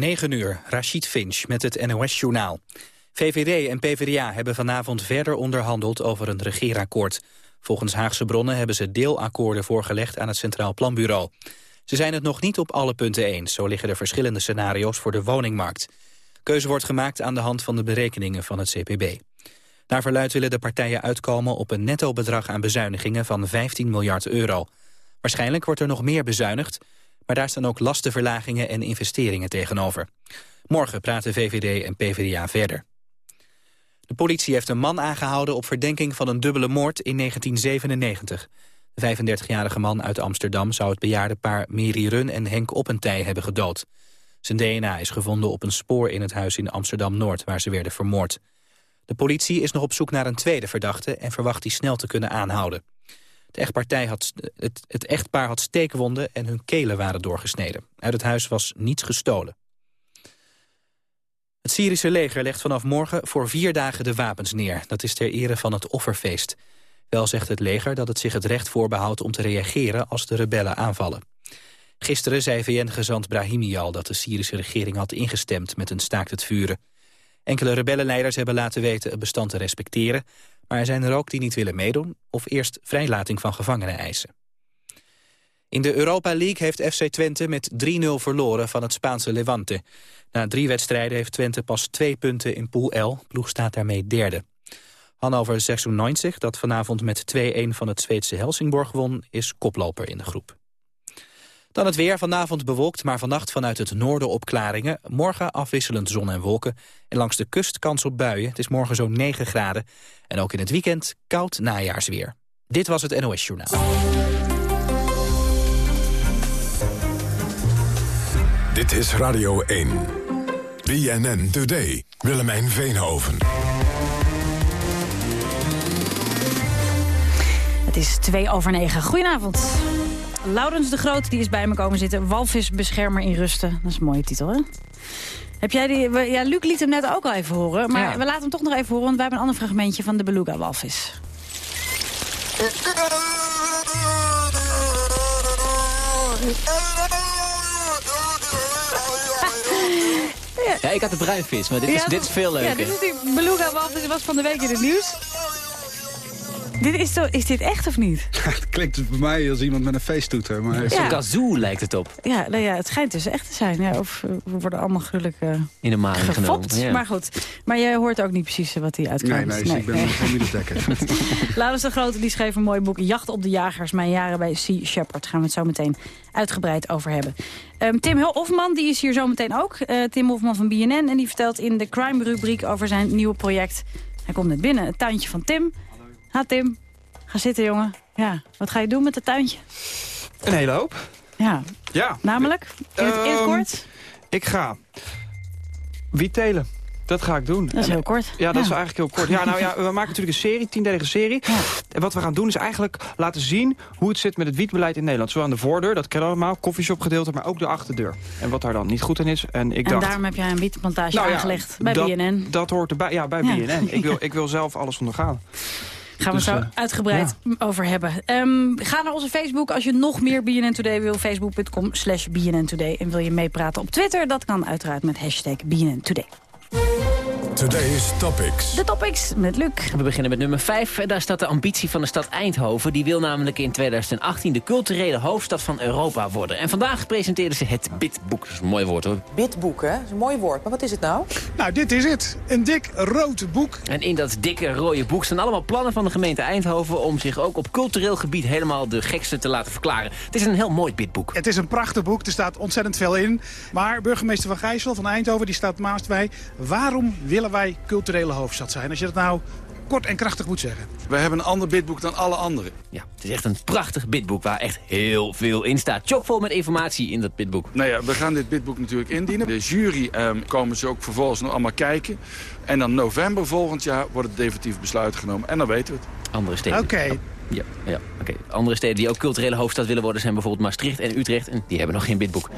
9 uur, Rashid Finch met het NOS-journaal. VVD en PvdA hebben vanavond verder onderhandeld over een regeerakkoord. Volgens Haagse bronnen hebben ze deelakkoorden voorgelegd aan het Centraal Planbureau. Ze zijn het nog niet op alle punten eens. Zo liggen er verschillende scenario's voor de woningmarkt. Keuze wordt gemaakt aan de hand van de berekeningen van het CPB. Naar verluid willen de partijen uitkomen op een netto bedrag aan bezuinigingen van 15 miljard euro. Waarschijnlijk wordt er nog meer bezuinigd, maar daar staan ook lastenverlagingen en investeringen tegenover. Morgen praten VVD en PvdA verder. De politie heeft een man aangehouden op verdenking van een dubbele moord in 1997. De 35-jarige man uit Amsterdam zou het bejaardenpaar Miri Run en Henk Oppentij hebben gedood. Zijn DNA is gevonden op een spoor in het huis in Amsterdam-Noord waar ze werden vermoord. De politie is nog op zoek naar een tweede verdachte en verwacht die snel te kunnen aanhouden. Het echtpaar had, het, het echtpaar had steekwonden en hun kelen waren doorgesneden. Uit het huis was niets gestolen. Het Syrische leger legt vanaf morgen voor vier dagen de wapens neer. Dat is ter ere van het offerfeest. Wel zegt het leger dat het zich het recht voorbehoudt om te reageren als de rebellen aanvallen. Gisteren zei VN-gezant Brahimi al dat de Syrische regering had ingestemd met een staakt het vuren. Enkele rebellenleiders hebben laten weten het bestand te respecteren... maar er zijn er ook die niet willen meedoen of eerst vrijlating van gevangenen eisen. In de Europa League heeft FC Twente met 3-0 verloren van het Spaanse Levante. Na drie wedstrijden heeft Twente pas twee punten in Pool L. Ploeg staat daarmee derde. Hannover 96, dat vanavond met 2-1 van het Zweedse Helsingborg won... is koploper in de groep. Dan het weer. Vanavond bewolkt, maar vannacht vanuit het noorden opklaringen. Morgen afwisselend zon en wolken. En langs de kust kans op buien. Het is morgen zo'n 9 graden. En ook in het weekend koud najaarsweer. Dit was het NOS Journaal. Dit is Radio 1. BNN Today. Willemijn Veenhoven. Het is twee over negen. Goedenavond. Laurens de Groot die is bij me komen zitten. Walvisbeschermer in rusten. Dat is een mooie titel, hè? Heb jij die... Ja, Luc liet hem net ook al even horen. Maar we laten hem toch nog even horen, want wij hebben een ander fragmentje van de beluga-walvis. Ja, ik had de bruinvis, maar dit is, dit is veel leuker. Ja, dit is die beluga-walvis, was van de week in het nieuws. Dit is, zo, is dit echt of niet? het klinkt voor mij als iemand met een feesttoeter. Maar... Zo'n kazoo lijkt het op. Ja, nou ja, het schijnt dus echt te zijn. Ja, of eh, we worden allemaal gruwelijk uh, In de maan genomen. Ja. Maar goed, maar jij hoort ook niet precies wat hij uitkomt. Nee, nee, dus ik ben nee. geen dekker. Laurens de Grote die schreef een mooi boek... Jacht op de jagers, mijn jaren bij Sea Shepherd. Gaan we het zo meteen uitgebreid over hebben. Um, Tim Hofman die is hier zo meteen ook. Uh, Tim Hofman van BNN. En die vertelt in de crime-rubriek over zijn nieuwe project. Hij komt net binnen, het tuintje van Tim. Ha Tim, ga zitten jongen. Ja, wat ga je doen met het tuintje? Een hele hoop. Ja, ja. namelijk? In het, in het kort? Ik ga wiet telen. Dat ga ik doen. Dat is heel kort. Ja, dat is eigenlijk heel kort. Ja, nou ja, we maken natuurlijk een serie, tiendelige serie. Ja. En wat we gaan doen is eigenlijk laten zien hoe het zit met het wietbeleid in Nederland. Zo aan de voordeur, dat kennen we allemaal, koffieshop gedeelte, maar ook de achterdeur. En wat daar dan niet goed in is. En, ik en dacht, daarom heb jij een wietplantage nou ja, aangelegd bij dat, BNN. Dat hoort erbij, ja, bij. BNN. Ik wil, ik wil zelf alles ondergaan. Gaan we Dus, zo eh, uitgebreid over hebben. Ehm, ga naar onze Facebook als je nog meer BNN Today wil. Facebook.com slash BNN Today. En wil je meepraten op Twitter? Dat kan uiteraard met hashtag BNN Today. Today's Topics. De topics met Luc. We beginnen met nummer 5. Daar staat de ambitie van de stad Eindhoven. Die wil namelijk in 2018 de culturele hoofdstad van Europa worden. En vandaag presenteerden ze het Bitboek. Dat is een mooi woord hoor. Bitboek, hè? Dat is een mooi woord. Maar wat is het nou? Nou, dit is het. Een dik rood boek. En in dat dikke rode boek staan allemaal plannen van de gemeente Eindhoven... om zich ook op cultureel gebied helemaal de gekste te laten verklaren. Het is een heel mooi Bitboek. Het is een prachtig boek. Er staat ontzettend veel in. Maar burgemeester Van Gijssel van Eindhoven die staat naast mij. Waarom willen wij culturele hoofdstad zijn? Als je dat nou kort en krachtig moet zeggen. Wij hebben een ander bidboek dan alle anderen. Ja, het is echt een prachtig Bitboek waar echt heel veel in staat. Chockvol met informatie in dat Bitboek. Nou ja, we gaan dit bidboek natuurlijk indienen. De jury ehm, komen ze ook vervolgens nog allemaal kijken. En dan november volgend jaar wordt het definitief besluit genomen. En dan weten we het. Andere steden. Oké. Ja, ja oké. Andere steden die ook culturele hoofdstad willen worden... zijn bijvoorbeeld Maastricht en Utrecht. En die hebben nog geen Bitboek.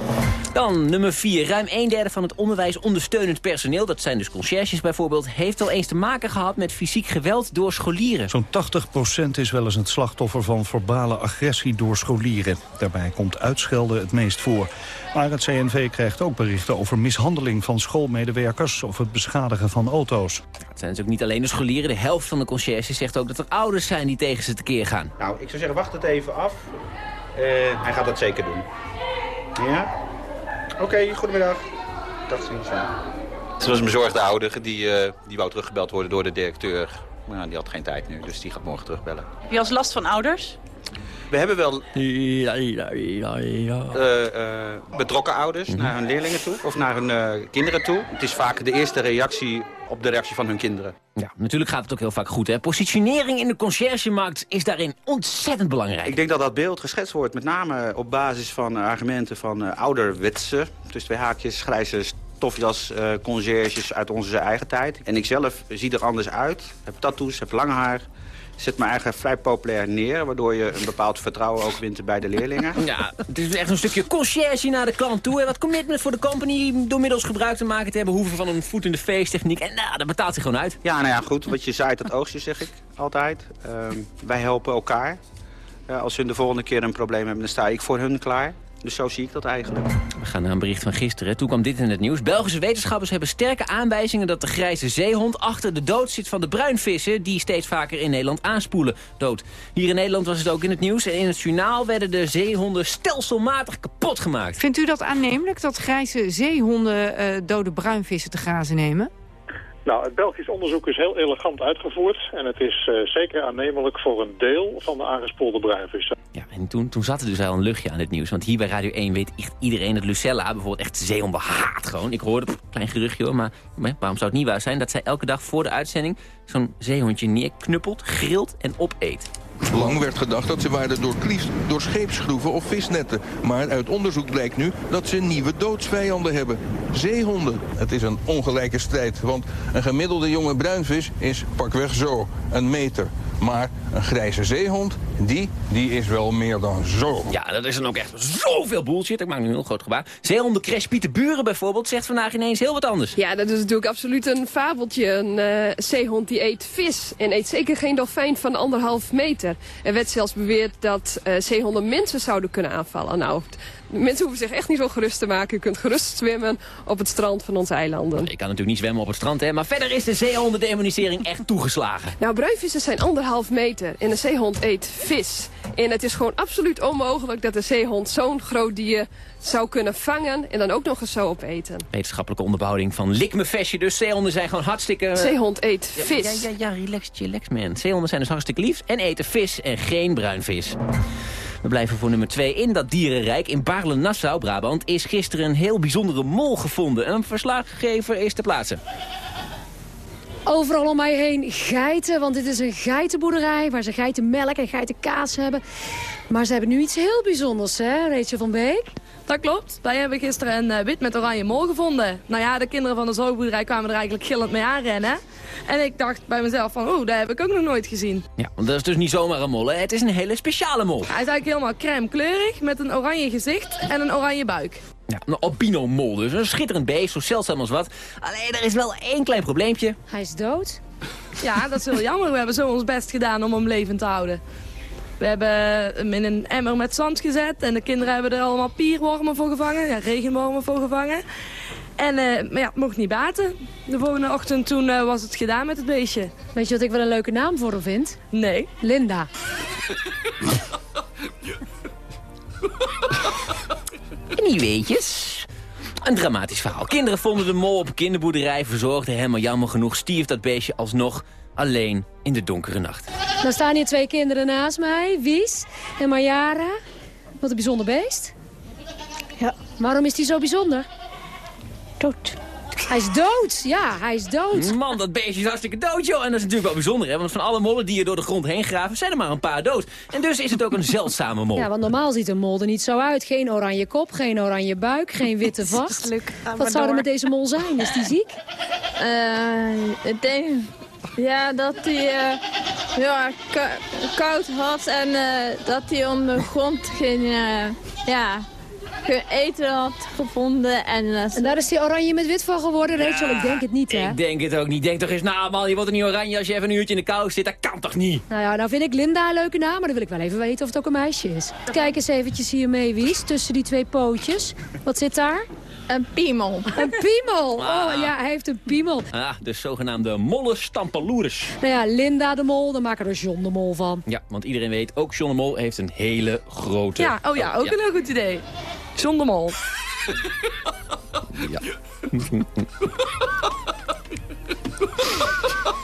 Dan nummer 4. Ruim een derde van het onderwijs ondersteunend personeel... dat zijn dus conciërges bijvoorbeeld... heeft wel eens te maken gehad met fysiek geweld door scholieren. Zo'n 80% is wel eens het slachtoffer van verbale agressie door scholieren. Daarbij komt uitschelden het meest voor. Maar het CNV krijgt ook berichten over mishandeling van schoolmedewerkers... of het beschadigen van auto's. Het zijn dus ook niet alleen de scholieren. De helft van de conciërges zegt ook dat er ouders zijn die tegen ze tekeer gaan. Nou, ik zou zeggen, wacht het even af. Uh, hij gaat dat zeker doen. Ja? Oké, okay, goedemiddag. Dag ziens. Het was een bezorgde ouder, die, uh, die wou teruggebeld worden door de directeur. Maar die had geen tijd nu, dus die gaat morgen terugbellen. Wie als last van ouders? We hebben wel uh, uh, betrokken ouders -hmm. naar hun leerlingen toe, of naar hun uh, kinderen toe. Het is vaak de eerste reactie op de reactie van hun kinderen. Ja, natuurlijk gaat het ook heel vaak goed. Hè? Positionering in de conciërgemarkt is daarin ontzettend belangrijk. Ik denk dat dat beeld geschetst wordt met name op basis van argumenten van ouderwetse, tussen twee haakjes, grijze stofjas conciërges uit onze eigen tijd. En ik zelf zie er anders uit, heb tattoos, heb lang haar zet me eigenlijk vrij populair neer... waardoor je een bepaald vertrouwen ook wint bij de leerlingen. Ja, het is echt een stukje conciërge naar de klant toe. En wat commitment voor de company door middels gebruik te maken te hebben... hoeven van een voet in de feesttechniek. En nou, dat betaalt zich gewoon uit. Ja, nou ja, goed. Wat je zaait, dat oogstje, zeg ik altijd. Uh, wij helpen elkaar. Uh, als hun de volgende keer een probleem hebben, dan sta ik voor hun klaar. Dus zo zie ik dat eigenlijk. We gaan naar een bericht van gisteren. Toen kwam dit in het nieuws. Belgische wetenschappers hebben sterke aanwijzingen dat de grijze zeehond achter de dood zit van de bruinvissen... die steeds vaker in Nederland aanspoelen dood. Hier in Nederland was het ook in het nieuws. En in het journaal werden de zeehonden stelselmatig kapot gemaakt. Vindt u dat aannemelijk dat grijze zeehonden uh, dode bruinvissen te grazen nemen? Nou, het Belgisch onderzoek is heel elegant uitgevoerd. En het is uh, zeker aannemelijk voor een deel van de aangespoelde bruinvissen. Ja, en toen, toen zat er dus al een luchtje aan het nieuws. Want hier bij Radio 1 weet echt iedereen dat Lucella bijvoorbeeld echt zeehonden haat gewoon. Ik hoorde het, klein geruchtje hoor, maar, maar waarom zou het niet waar zijn... dat zij elke dag voor de uitzending zo'n zeehondje neerknuppelt, grilt en opeet. Lang werd gedacht dat ze waren doorkliefd door scheepsgroeven of visnetten. Maar uit onderzoek blijkt nu dat ze nieuwe doodsvijanden hebben. Zeehonden. Het is een ongelijke strijd, want een gemiddelde jonge bruinvis is pakweg zo, een meter. Maar een grijze zeehond, die, die is wel meer dan zo. Ja, dat is dan ook echt zoveel bullshit. Ik maak nu een heel groot gebaar. Zeehondencrash Pieter Buren bijvoorbeeld zegt vandaag ineens heel wat anders. Ja, dat is natuurlijk absoluut een fabeltje. Een uh, zeehond die eet vis en eet zeker geen dolfijn van anderhalf meter. Er werd zelfs beweerd dat uh, zeehonden mensen zouden kunnen aanvallen. Nou, mensen hoeven zich echt niet zo gerust te maken. U kunt gerust zwemmen op het strand van onze eilanden. Ik kan natuurlijk niet zwemmen op het strand, hè. Maar verder is de zeehondendemonisering echt toegeslagen. Nou, bruinvissen zijn anderhalf meter en een zeehond eet vis. En het is gewoon absoluut onmogelijk dat een zeehond zo'n groot dier zou kunnen vangen en dan ook nog eens zo opeten. Wetenschappelijke onderbouwing van likmefestje. Dus zeehonden zijn gewoon hartstikke... Zeehond eet vis. Ja, ja, ja, relax, relax man. Zeehonden zijn dus hartstikke lief en eten vis en geen bruinvis. We blijven voor nummer 2 in dat dierenrijk. In Baarle-Nassau, Brabant, is gisteren een heel bijzondere mol gevonden. Een verslaggever is te plaatsen. Overal om mij heen geiten, want dit is een geitenboerderij... waar ze geitenmelk en geitenkaas hebben. Maar ze hebben nu iets heel bijzonders, hè, Rachel van Beek? Dat klopt. Wij hebben gisteren een uh, wit met oranje mol gevonden. Nou ja, de kinderen van de zorgboerderij kwamen er eigenlijk gillend mee aanrennen. En ik dacht bij mezelf van, oeh, dat heb ik ook nog nooit gezien. Ja, want dat is dus niet zomaar een mol, hè? Het is een hele speciale mol. Hij is eigenlijk helemaal crème kleurig, met een oranje gezicht en een oranje buik. Ja, een albino-mol dus. Een schitterend beest, zo zeldzaam als wat. Alleen, er is wel één klein probleempje. Hij is dood? Ja, dat is heel jammer. We hebben zo ons best gedaan om hem levend te houden. We hebben hem in een emmer met zand gezet. En de kinderen hebben er allemaal pierwormen voor gevangen. Ja, regenwormen voor gevangen. En uh, maar ja, het mocht niet baten. De volgende ochtend toen uh, was het gedaan met het beestje. Weet je wat ik wel een leuke naam voor hem vind? Nee. Linda. Nieuweetjes. Een dramatisch verhaal. Kinderen vonden de mol op een kinderboerderij, verzorgden hem, maar jammer genoeg stierf dat beestje alsnog alleen in de donkere nacht. Nou staan hier twee kinderen naast mij, Wies en Marjara. Wat een bijzonder beest. Ja. Waarom is die zo bijzonder? Dood. Hij is dood, ja, hij is dood. Man, dat beestje is hartstikke dood, joh. En dat is natuurlijk wel bijzonder, hè. Want van alle mollen die je door de grond heen graven, zijn er maar een paar dood. En dus is het ook een zeldzame mol. Ja, want normaal ziet een mol er niet zo uit. Geen oranje kop, geen oranje buik, geen witte vacht. Wat zou er met deze mol zijn? Is die ziek? Uh, denk ja, dat hij uh, ja, koud had en uh, dat hij om de grond ging. Uh, ja, eten had gevonden. En, uh, en daar is die oranje met wit van geworden, Rachel? ik denk het niet, hè? Ik denk het ook niet. Denk toch eens, nou man, je wordt er niet oranje als je even een uurtje in de kou zit. Dat kan toch niet? Nou ja, nou vind ik Linda een leuke naam, maar dan wil ik wel even weten of het ook een meisje is. Kijk eens eventjes hier mee, Wies, tussen die twee pootjes. Wat zit daar? Een piemel. Een piemel? Oh ja, hij heeft een piemel. Ah, de zogenaamde molle stampaloerus. Nou ja, Linda de Mol, daar maken we er John de Mol van. Ja, want iedereen weet, ook John de Mol heeft een hele grote... Ja, oh ja, ook een heel goed idee. John de Mol. ja.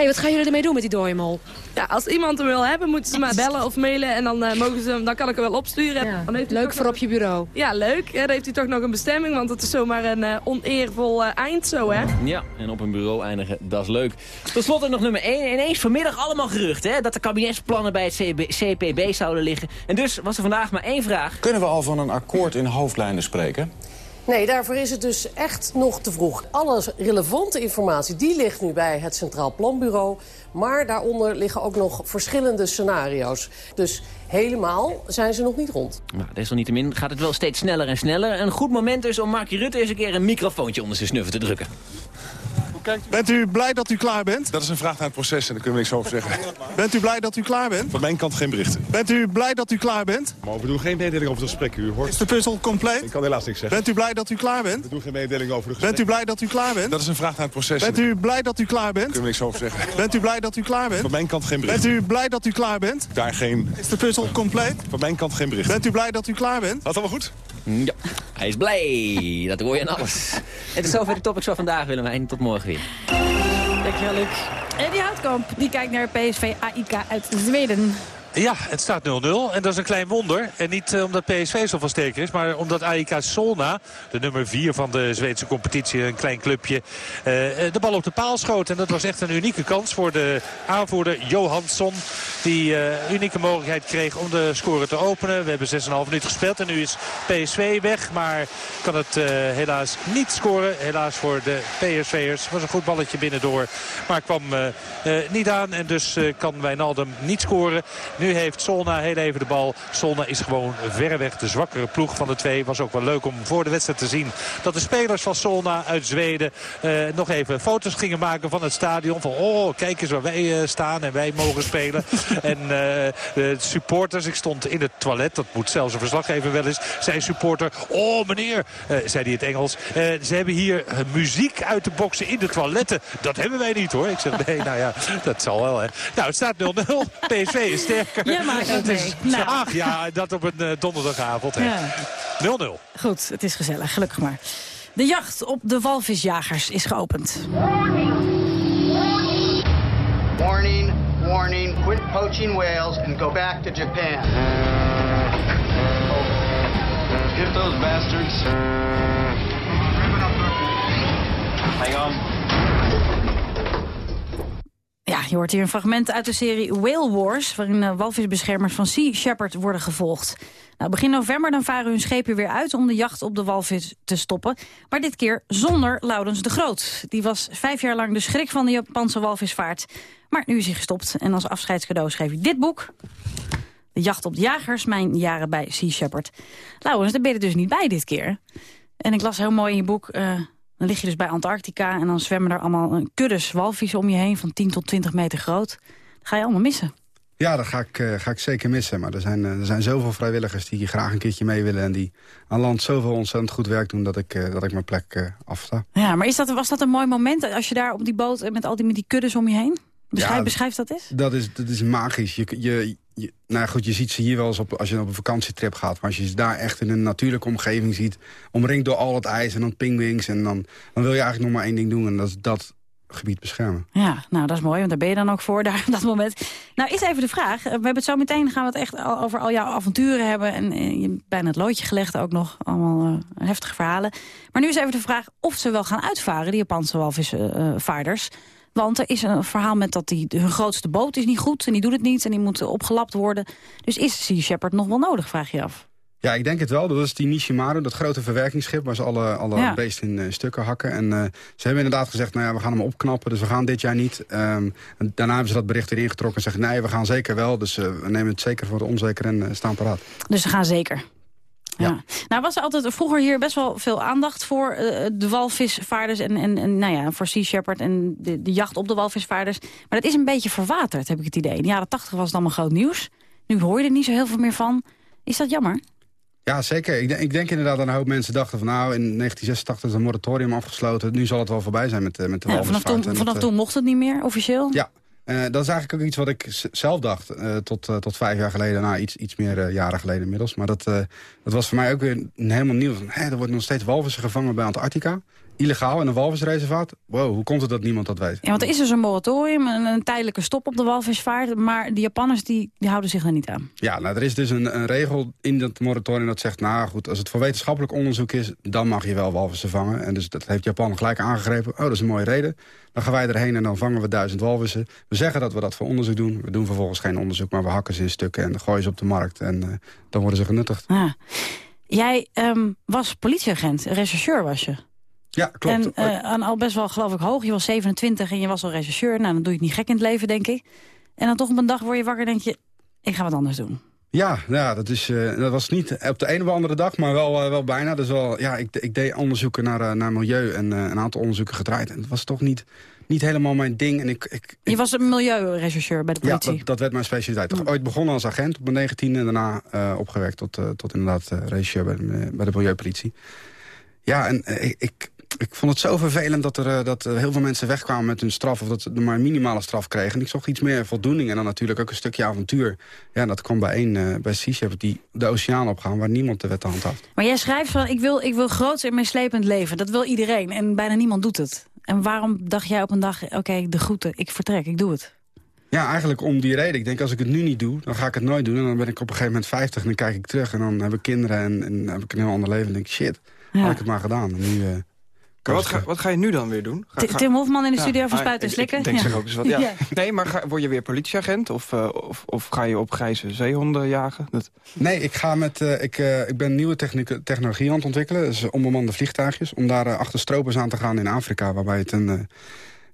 hey, wat gaan jullie ermee doen met die dooiemol? Ja, als iemand hem wil hebben, moeten ze maar bellen of mailen. En dan, uh, mogen ze hem, dan kan ik hem wel opsturen. Ja, dan heeft leuk voor op je bureau. Ja, leuk. Ja, dan heeft hij toch nog een bestemming. Want het is zomaar een uh, oneervol uh, eind zo, hè? Ja, en op een bureau eindigen, dat is leuk. Tot slot nog nummer 1. Ineens vanmiddag allemaal geruchten, hè? Dat de kabinetsplannen bij het CB CPB zouden liggen. En dus was er vandaag maar één vraag. Kunnen we al van een akkoord in hoofdlijnen spreken? Nee, daarvoor is het dus echt nog te vroeg. Alle relevante informatie die ligt nu bij het Centraal Planbureau. Maar daaronder liggen ook nog verschillende scenario's. Dus helemaal zijn ze nog niet rond. Nou, desalniettemin gaat het wel steeds sneller en sneller. Een goed moment dus om Mark Rutte eens een keer een microfoontje onder zijn snuffen te drukken. Bent u blij dat u klaar bent? Dat is een vraag naar het proces en daar kunnen we niks over zeggen. Bent u blij dat u klaar bent? Van mijn kant geen berichten. Bent u blij dat u klaar bent? Maar we doen geen mededeling over het gesprek, u hoort. Is de puzzel compleet? Ik kan helaas niks zeggen. Bent u blij dat u klaar bent? We doen geen mededeling over het gesprek. Bent u blij dat u klaar bent? Dat is een vraag naar het proces. Bent u blij dat u klaar bent? Daar kunnen we niks over zeggen. Bent u blij dat u klaar bent? Van mijn kant geen berichten. Bent u blij dat u klaar bent? Daar geen... Is de puzzel compleet? Van mijn kant geen berichten. Bent u blij dat u klaar bent? Dat allemaal goed? Ja, hij is blij. Dat hoor je aan alles. En het is zover de topics van vandaag, Willemijn. Tot morgen weer. Dankjewel, Luc. En die Houtkamp, die kijkt naar PSV AIK uit Zweden. Ja, het staat 0-0 en dat is een klein wonder. En niet uh, omdat PSV zo van sterker is, maar omdat AIK Solna, de nummer 4 van de Zweedse competitie, een klein clubje, uh, de bal op de paal schoot. En dat was echt een unieke kans voor de aanvoerder Johansson. Die uh, unieke mogelijkheid kreeg om de score te openen. We hebben 6,5 minuten gespeeld en nu is PSV weg. Maar kan het helaas niet scoren. Helaas voor de PSV'ers. was een goed balletje binnendoor. Maar kwam niet aan en dus kan Wijnaldum niet scoren. Nu heeft Solna heel even de bal. Solna is gewoon verreweg de zwakkere ploeg van de twee. Was ook wel leuk om voor de wedstrijd te zien dat de spelers van Solna uit Zweden uh, nog even foto's gingen maken van het stadion. Van oh, kijk eens waar wij uh, staan en wij mogen spelen. en uh, de supporters, ik stond in het toilet, dat moet zelfs een verslaggever wel eens. Zei supporter, oh meneer, zei hij het Engels. ze hebben hier muziek uit de boksen in de toiletten. Dat hebben wij niet hoor. Ik zeg nee, nou ja, dat zal wel hè. Nou, het staat 0-0. PSV is sterk. Jij maakt het mee. Nou. Ach ja, dat op een uh, donderdagavond. 0-0. Ja. Goed, het is gezellig. Gelukkig maar. De jacht op de walvisjagers is geopend. Warning, warning, quit poaching whales and go back to Japan. Get those bastards. Hang on. Ja, je hoort hier een fragment uit de serie Whale Wars... waarin uh, walvisbeschermers van Sea Shepherd worden gevolgd. Nou, begin november dan varen hun schepen weer uit om de jacht op de walvis te stoppen. Maar dit keer zonder Laurens de Groot. Die was vijf jaar lang de schrik van de Japanse walvisvaart. Maar nu is hij gestopt en als afscheidscadeau schreef hij dit boek... De jacht op de jagers, mijn jaren bij Sea Shepherd. Laurens, daar ben je dus niet bij dit keer. En ik las heel mooi in je boek... Uh, dan lig je dus bij Antarctica en dan zwemmen er allemaal kuddes walvissen om je heen... van 10 tot 20 meter groot. Dat ga je allemaal missen. Ja, dat ga ik, uh, ga ik zeker missen. Maar er zijn, uh, er zijn zoveel vrijwilligers die graag een keertje mee willen... en die aan land zoveel ontzettend goed werk doen... dat ik, uh, dat ik mijn plek afsta. Ja, maar is dat, was dat een mooi moment als je daar op die boot... met al die, met die kuddes om je heen? Beschrijf, ja, beschrijf dat eens. Dat is, dat is magisch. Je, je, je, nou goed, je ziet ze hier wel eens op, als je op een vakantietrip gaat. Maar als je ze daar echt in een natuurlijke omgeving ziet... omringd door al het ijs en dan pingwings... en dan, dan wil je eigenlijk nog maar één ding doen... en dat is dat gebied beschermen. Ja, nou dat is mooi, want daar ben je dan ook voor daar op dat moment. Nou is even de vraag, we hebben het zo meteen, gaan we het echt over al jouw avonturen hebben. En je hebt bijna het loodje gelegd ook nog, allemaal uh, heftige verhalen. Maar nu is even de vraag of ze wel gaan uitvaren, die Japanse walvisvaarders. Want er is een verhaal met dat die, hun grootste boot is niet goed en die doet het niet en die moet opgelapt worden. Dus is Sea Shepherd nog wel nodig, vraag je af? Ja, ik denk het wel. Dat is die Nishimaru, dat grote verwerkingsschip... waar ze alle, alle ja. beesten in uh, stukken hakken. En uh, ze hebben inderdaad gezegd, nou ja, we gaan hem opknappen... dus we gaan dit jaar niet. Um, en daarna hebben ze dat bericht weer ingetrokken en zeggen... nee, we gaan zeker wel, dus uh, we nemen het zeker voor de onzeker en staan paraat. Dus ze gaan zeker? Ja. Nou was er altijd vroeger hier best wel veel aandacht voor eh, de walvisvaarders en, en, en nou ja, voor Sea Shepherd en de, de jacht op de walvisvaarders. Maar dat is een beetje verwaterd, heb ik het idee. In de jaren tachtig was het allemaal groot nieuws. Nu hoor je er niet zo heel veel meer van. Is dat jammer? Ja, zeker. Ik, denk- ik denk inderdaad dat een hoop mensen dachten van... nou, in 1986 is een moratorium afgesloten. Nu zal het wel voorbij zijn met, eh, met de Ja, vanaf walvisvaart. toen, vanaf dat, eh, toen mocht het niet meer, officieel? Ja, eh, dat is eigenlijk ook iets wat ik zelf dacht. eh, tot, eh, tot vijf jaar geleden. Nou, iets, iets meer jaren geleden inmiddels. Maar dat, dat was voor mij ook weer helemaal nieuw. Van, er worden nog steeds walvissen gevangen bij Antarctica. Illegaal in een walvisreservaat. Wow, hoe komt het dat niemand dat weet? Ja, want er is dus een moratorium, een, een tijdelijke stop op de walvisvaart. Maar de Japanners die, die houden zich er niet aan. Ja, nou, er is dus een, een regel in dat moratorium dat zegt... nou goed, als het voor wetenschappelijk onderzoek is... dan mag je wel walvissen vangen. En dus dat heeft Japan gelijk aangegrepen. Oh, dat is een mooie reden. Dan gaan wij erheen en dan vangen we duizend walvissen. We zeggen dat we dat voor onderzoek doen. We doen vervolgens geen onderzoek, maar we hakken ze in stukken... en gooien ze op de markt en eh, dan worden ze genuttigd. Ja. Jij ehm, was politieagent, rechercheur was je. Ja, klopt. En eh, aan al best wel, geloof ik, hoog. Je was 27 en je was al rechercheur. Nou, dan doe je het niet gek in het leven, denk ik. En dan toch op een dag word je wakker en denk je... ik ga wat anders doen. Ja, ja dat, is, eh, dat was niet op de een of andere dag, maar wel, eh, wel bijna. Dus wel, ja, ik, ik deed onderzoeken naar, naar milieu en een aantal onderzoeken gedraaid. En het was toch niet, niet helemaal mijn ding. En ik, ik, Je was een milieurechercheur bij de ja, politie. dat, dat werd mijn specialiteit. Toch Ooit begonnen als agent op mijn 19 en daarna opgewerkt tot, tot inderdaad regisseur bij de, bij de milieupolitie. Ja, en ik, ik, ik vond het zo vervelend dat er, eh, dat heel veel mensen wegkwamen met hun straf... of dat ze maar een minimale straf kregen. En ik zocht iets meer voldoening en dan natuurlijk ook een stukje avontuur. Ja, dat kwam bij één, eh, bij Shepherd, die de oceaan opgaan... waar niemand de wet handhaaft. Maar jij schrijft van, ik wil, ik wil groots en meeslepend leven. Dat wil iedereen en bijna niemand doet het. En waarom dacht jij op een dag, oké, de groeten, ik vertrek, ik doe het? Ja, eigenlijk om die reden. Ik denk, als ik het nu niet doe, dan ga ik het nooit doen. En dan ben ik op een gegeven moment 50 en dan kijk ik terug... en dan heb ik kinderen en, en heb ik een heel ander leven. En denk ik, shit, Ja. had ik het maar gedaan. En nu... eh, wat ga, wat ga je nu dan weer doen? Ga- Ti- ga- Tim Hofman in de Ja, studio van ah, Spuiten en ik- Slikken. Ik denk Ja. ook eens wat. Ja. Ja. Nee, maar ga, word je weer politieagent? Of, eh, of, of ga je op grijze zeehonden jagen? Dat... Nee, ik, ga met, eh, ik, eh, ik ben nieuwe technologie aan het ontwikkelen. Dus onbemande vliegtuigjes. Om daar achter stropers aan te gaan in Afrika. Waarbij het een,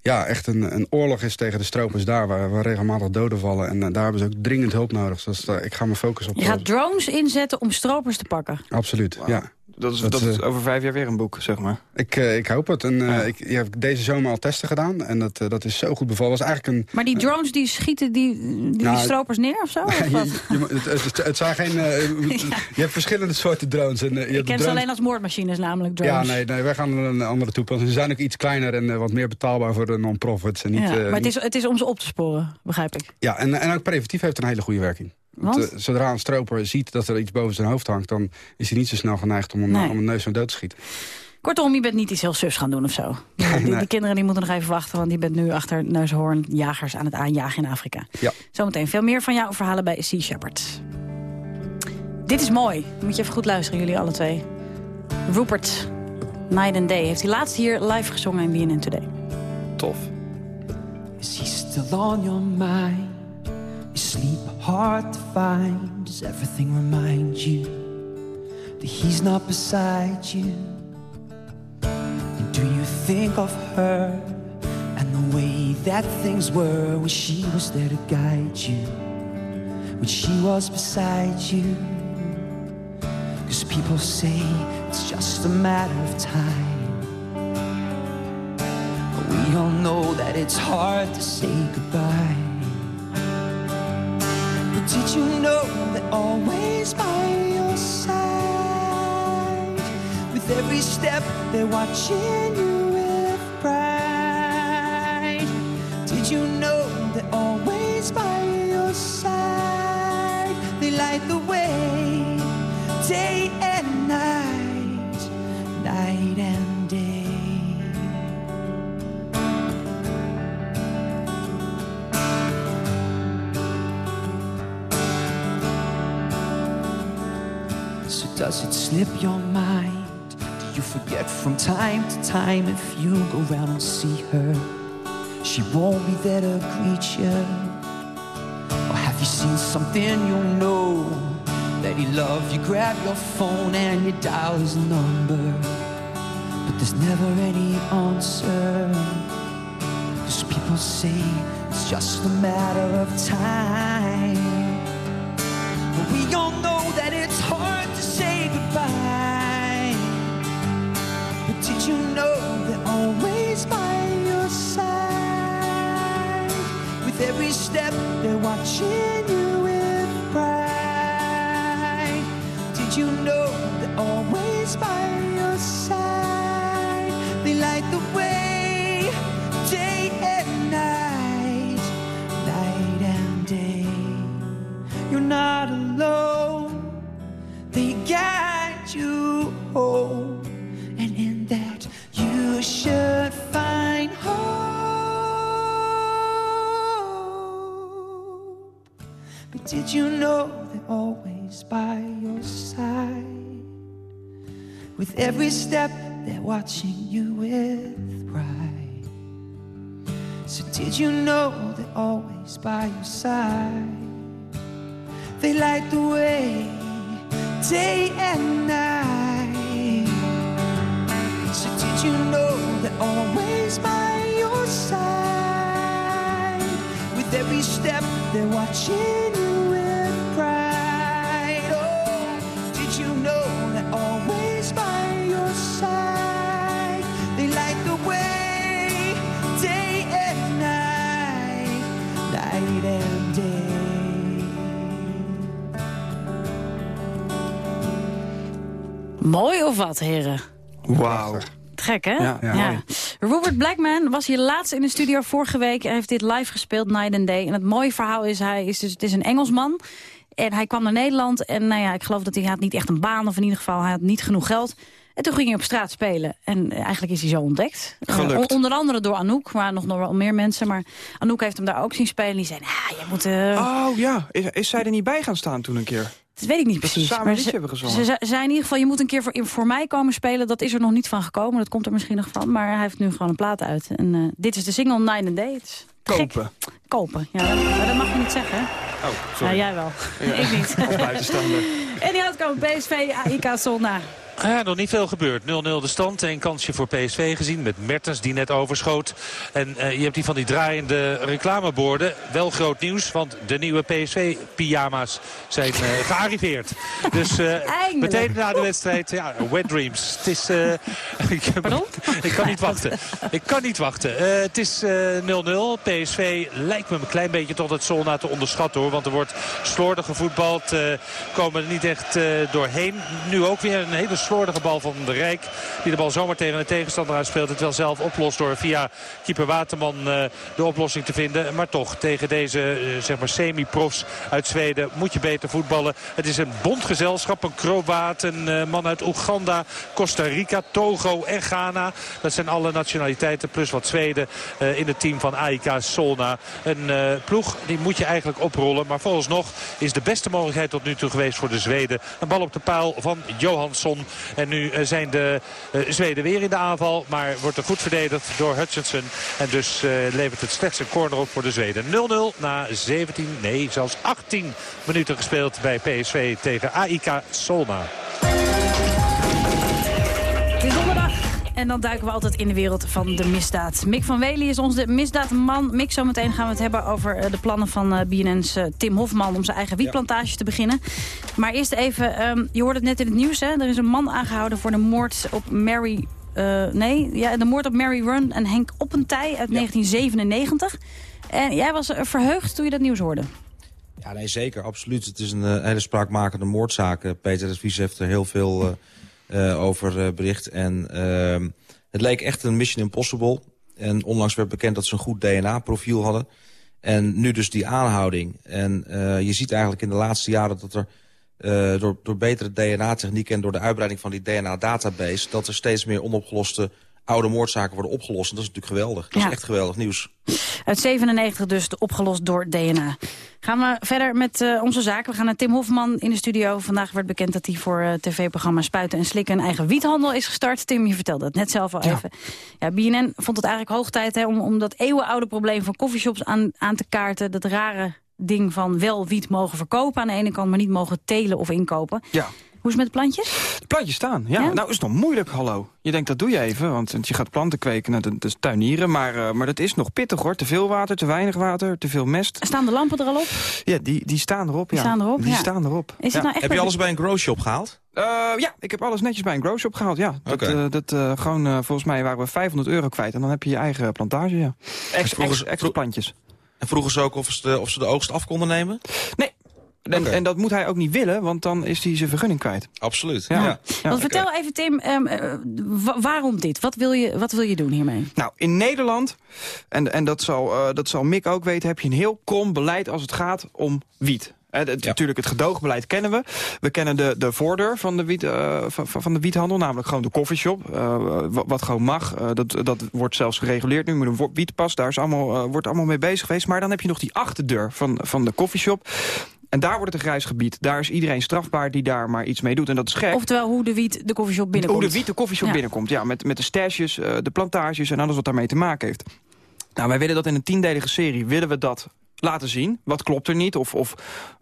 ja, echt een, een oorlog is tegen de stropers daar. Waar, waar regelmatig doden vallen. En daar hebben ze ook dringend hulp nodig. Dus ik ga me focussen op... Je gaat drones inzetten om stropers te pakken. Absoluut, ja. Dat is, Dat, dat is eh, over vijf jaar weer een boek, zeg maar. Ik, eh, ik hoop het. En, eh, ik, ja, ik heb deze zomer al testen gedaan. En dat, dat is zo goed bevallen. was eigenlijk een... Maar die drones die schieten die, die, Nou, stropers neer of zo? Of je, wat? je moet- het, het, het zijn geen... Je hebt verschillende soorten drones. En, je Ik hebt ken ze drones- alleen als moordmachines, namelijk Ja, drones. nee, nee, wij gaan een andere toepassing. Ze zijn ook iets kleiner en wat meer betaalbaar voor de non-profits. En niet, Ja, maar het is, het is om ze op te sporen, begrijp ik. ja en, en ook preventief heeft een hele goede werking. Want, eh, zodra een stroper ziet dat er iets boven zijn hoofd hangt... dan is hij niet zo snel geneigd om, een- Nee. om een neus van dood te schieten. Kortom, je bent niet iets heel sufs gaan doen of zo. Die, die, Nee. die kinderen die moeten nog even wachten... want die bent nu achter neushoornjagers aan het aanjagen in Afrika. Ja. Zometeen veel meer van jouw verhalen bij Sea Shepherd. Dit is mooi. Moet je even goed luisteren, jullie alle twee. Rupert, Night and Day. Heeft hij laatst hier live gezongen in BNN Today. Tof. Is he still on your mind? Is sleep hard to find? Does everything remind you that he's not beside you? And do you think of her and the way that things were when she was there to guide you? When she was beside you? Cause people say it's just a matter of time. But we all know that it's hard to say goodbye. Did you know that always by your side, with every step they're watching you with pride? Did you know that always by your side, they light the way, day does it slip your mind? Do you forget from time to time if you go round and see her? She won't be there to greet you. Or have you seen something you'll know? That he loves you, grab your phone and you dial his number. But there's never any answer. Cause people say it's just a matter of time. But we all know that it's hard But did you know they're always by your side? With every step, they're watching you with pride. Did you know they're always by your side? They light the way, With every step, they're watching you with pride. So did you know they're always by your side? They light the way day and night. So did you know they're always by your side? With every step, they're watching Mooi of wat, heren? Wauw. Gek, hè? Ja, ja. Robert Blackman was hier laatst in de studio vorige week. Hij heeft dit live gespeeld, Night and Day. En het mooie verhaal is, hij is dus, het is een Engelsman. En hij kwam naar Nederland. En nou ja, ik geloof dat hij had niet echt een baan. Of in ieder geval, hij had niet genoeg geld. En toen ging hij op straat spelen. En eigenlijk is hij zo ontdekt. Gelukt. on- onder andere door Anouk, maar nog, nog wel meer mensen. Maar Anouk heeft hem daar ook zien spelen. En die zei, nou, je moet... eh, Oh ja, is, is zij er niet bij gaan staan toen een keer? Dat weet ik niet precies. samen maar ze, hebben ze gezongen. ze zei in ieder geval, je moet een keer voor, voor mij komen spelen. Dat is er nog niet van gekomen. Dat komt er misschien nog van. Maar hij heeft nu gewoon een plaat uit. En eh, dit is de single Nine and gek. Kopen. Kopen. Ja, dat, maar dat mag je niet zeggen. Oh, sorry. Ja, jij wel. Ja. ik niet. Als buitenstaander. en die uitkomen PSV, AIK Solna. Ja, nog niet veel gebeurd. 0-0 de stand. Een kansje voor PSV gezien met Mertens die net overschoot. En eh, je hebt die van die draaiende reclameborden. Wel groot nieuws, want de nieuwe PSV-pyjama's zijn eh, gearriveerd. Dus eh, meteen na de wedstrijd, ja, wet dreams. Het is... ik, ik kan niet wachten. Ik kan niet wachten. Het is eh, 0-0. PSV lijkt me een klein beetje tot het Solna te onderschatten hoor. Want er wordt slordig gevoetbald. komen er niet echt doorheen. Nu ook weer een hele slordige bal van de Rijk. Die de bal zomaar tegen een tegenstander uitspeelt. Het wel zelf oplost door via keeper Waterman eh, de oplossing te vinden. Maar toch, tegen deze eh, zeg maar semi-profs uit Zweden moet je beter voetballen. Het is een bondgezelschap. Een Kroaat, een eh, man uit Oeganda, Costa Rica, Togo en Ghana. Dat zijn alle nationaliteiten plus wat Zweden in het team van AIK Solna. Een ploeg die moet je eigenlijk oprollen. Maar vooralsnog is de beste mogelijkheid tot nu toe geweest voor de Zweden. Een bal op de paal van Johansson. En nu eh, zijn de eh, Zweden weer in de aanval. Maar wordt er goed verdedigd door Hutchinson. En dus eh, levert het slechts een corner op voor de Zweden. 0-0 na 17, nee zelfs 18 minuten gespeeld bij PSV tegen AIK Solna. En dan duiken we altijd in de wereld van de misdaad. Mick van Wely is onze misdaadman. Mick, zometeen gaan we het hebben over eh, de plannen van eh, BNN's eh, Tim Hofman... om zijn eigen wietplantage te beginnen. Maar eerst even, ehm, je hoorde het net in het nieuws, hè? Er is een man aangehouden voor de moord op Mary... nee, ja, de moord op Mary Run en Henk Oppentij uit 1997. En jij was verheugd toen je dat nieuws hoorde. Ja, nee, zeker, absoluut. Het is een hele spraakmakende moordzaak. Peter de Vries heeft er heel veel over eh, bericht. En ehm, het leek echt een mission impossible. En onlangs werd bekend dat ze een goed DNA-profiel hadden. En nu dus die aanhouding. En eh, je ziet eigenlijk in de laatste jaren dat er... eh, door, door betere DNA-techniek en door de uitbreiding van die DNA-database... dat er steeds meer onopgeloste oude moordzaken worden opgelost. En dat is natuurlijk geweldig. Dat Ja. is echt geweldig nieuws. Uit 97 dus opgelost door DNA. Gaan we verder met eh, onze zaak. We gaan naar Tim Hofman in de studio. Vandaag werd bekend dat hij voor eh, tv-programma Spuiten en Slikken... een eigen wiethandel is gestart. Tim, je vertelde het net zelf al even. Ja, BNN vond het eigenlijk hoog tijd hè, om, om dat eeuwenoude probleem van coffeeshops aan, aan te kaarten. Dat rare ding van wel wiet mogen verkopen aan de ene kant... maar niet mogen telen of inkopen. Ja. Hoe is het met de plantjes? De plantjes staan, ja. Ja? Nou, is nog moeilijk, hallo. Je denkt, dat doe je even, want je gaat planten kweken, nou, dat dat is tuinieren. Maar, eh, maar dat is nog pittig, hoor. Te veel water, te weinig water, te veel mest. Staan de lampen er al op? Ja, die, die staan erop, Die ja. staan erop, Die ja. staan erop. Is het nou echt Heb je alles bij een grow shop gehaald? Eh, ja, ik heb alles netjes bij een grow shop gehaald, ja. Dat, Oké. eh, dat eh, gewoon, volgens mij waren we 500 euro kwijt. En dan heb je je eigen plantage, ja. Ex, extra plantjes. En vroegen ze ook of ze de, of ze de oogst af konden nemen? Nee. En, en dat moet hij ook niet willen, want dan is hij zijn vergunning kwijt. Absoluut. Ja. Ja. Ja. Want vertel even, Tim, ehm, eh, wa- waarom dit? Wat wil, je, wat wil je doen hiermee? Nou, in Nederland, en, en dat, zal, eh, dat zal Mick ook weten... heb je een heel krom beleid als het gaat om wiet. Het- Natuurlijk, het gedoogbeleid kennen we. We kennen de, de voordeur van de, wiet, eh, van, van de wiethandel, namelijk gewoon de coffeeshop. eh, wa- wat gewoon mag. Eh, dat, dat wordt zelfs gereguleerd nu met een wietpas. Daar is allemaal, wordt allemaal mee bezig geweest. Maar dan heb je nog die achterdeur van, van de coffeeshop. En daar wordt het een grijs gebied. Daar is iedereen strafbaar die daar maar iets mee doet. En dat is gek. Oftewel, hoe de wiet de koffieshop binnenkomt. Hoe de wiet de koffieshop Ja. binnenkomt, ja. Met, met de stages, eh, de plantages en alles wat daarmee te maken heeft. Nou, wij willen dat in een tiendelige serie, willen we dat laten zien. Wat klopt er niet? Of, of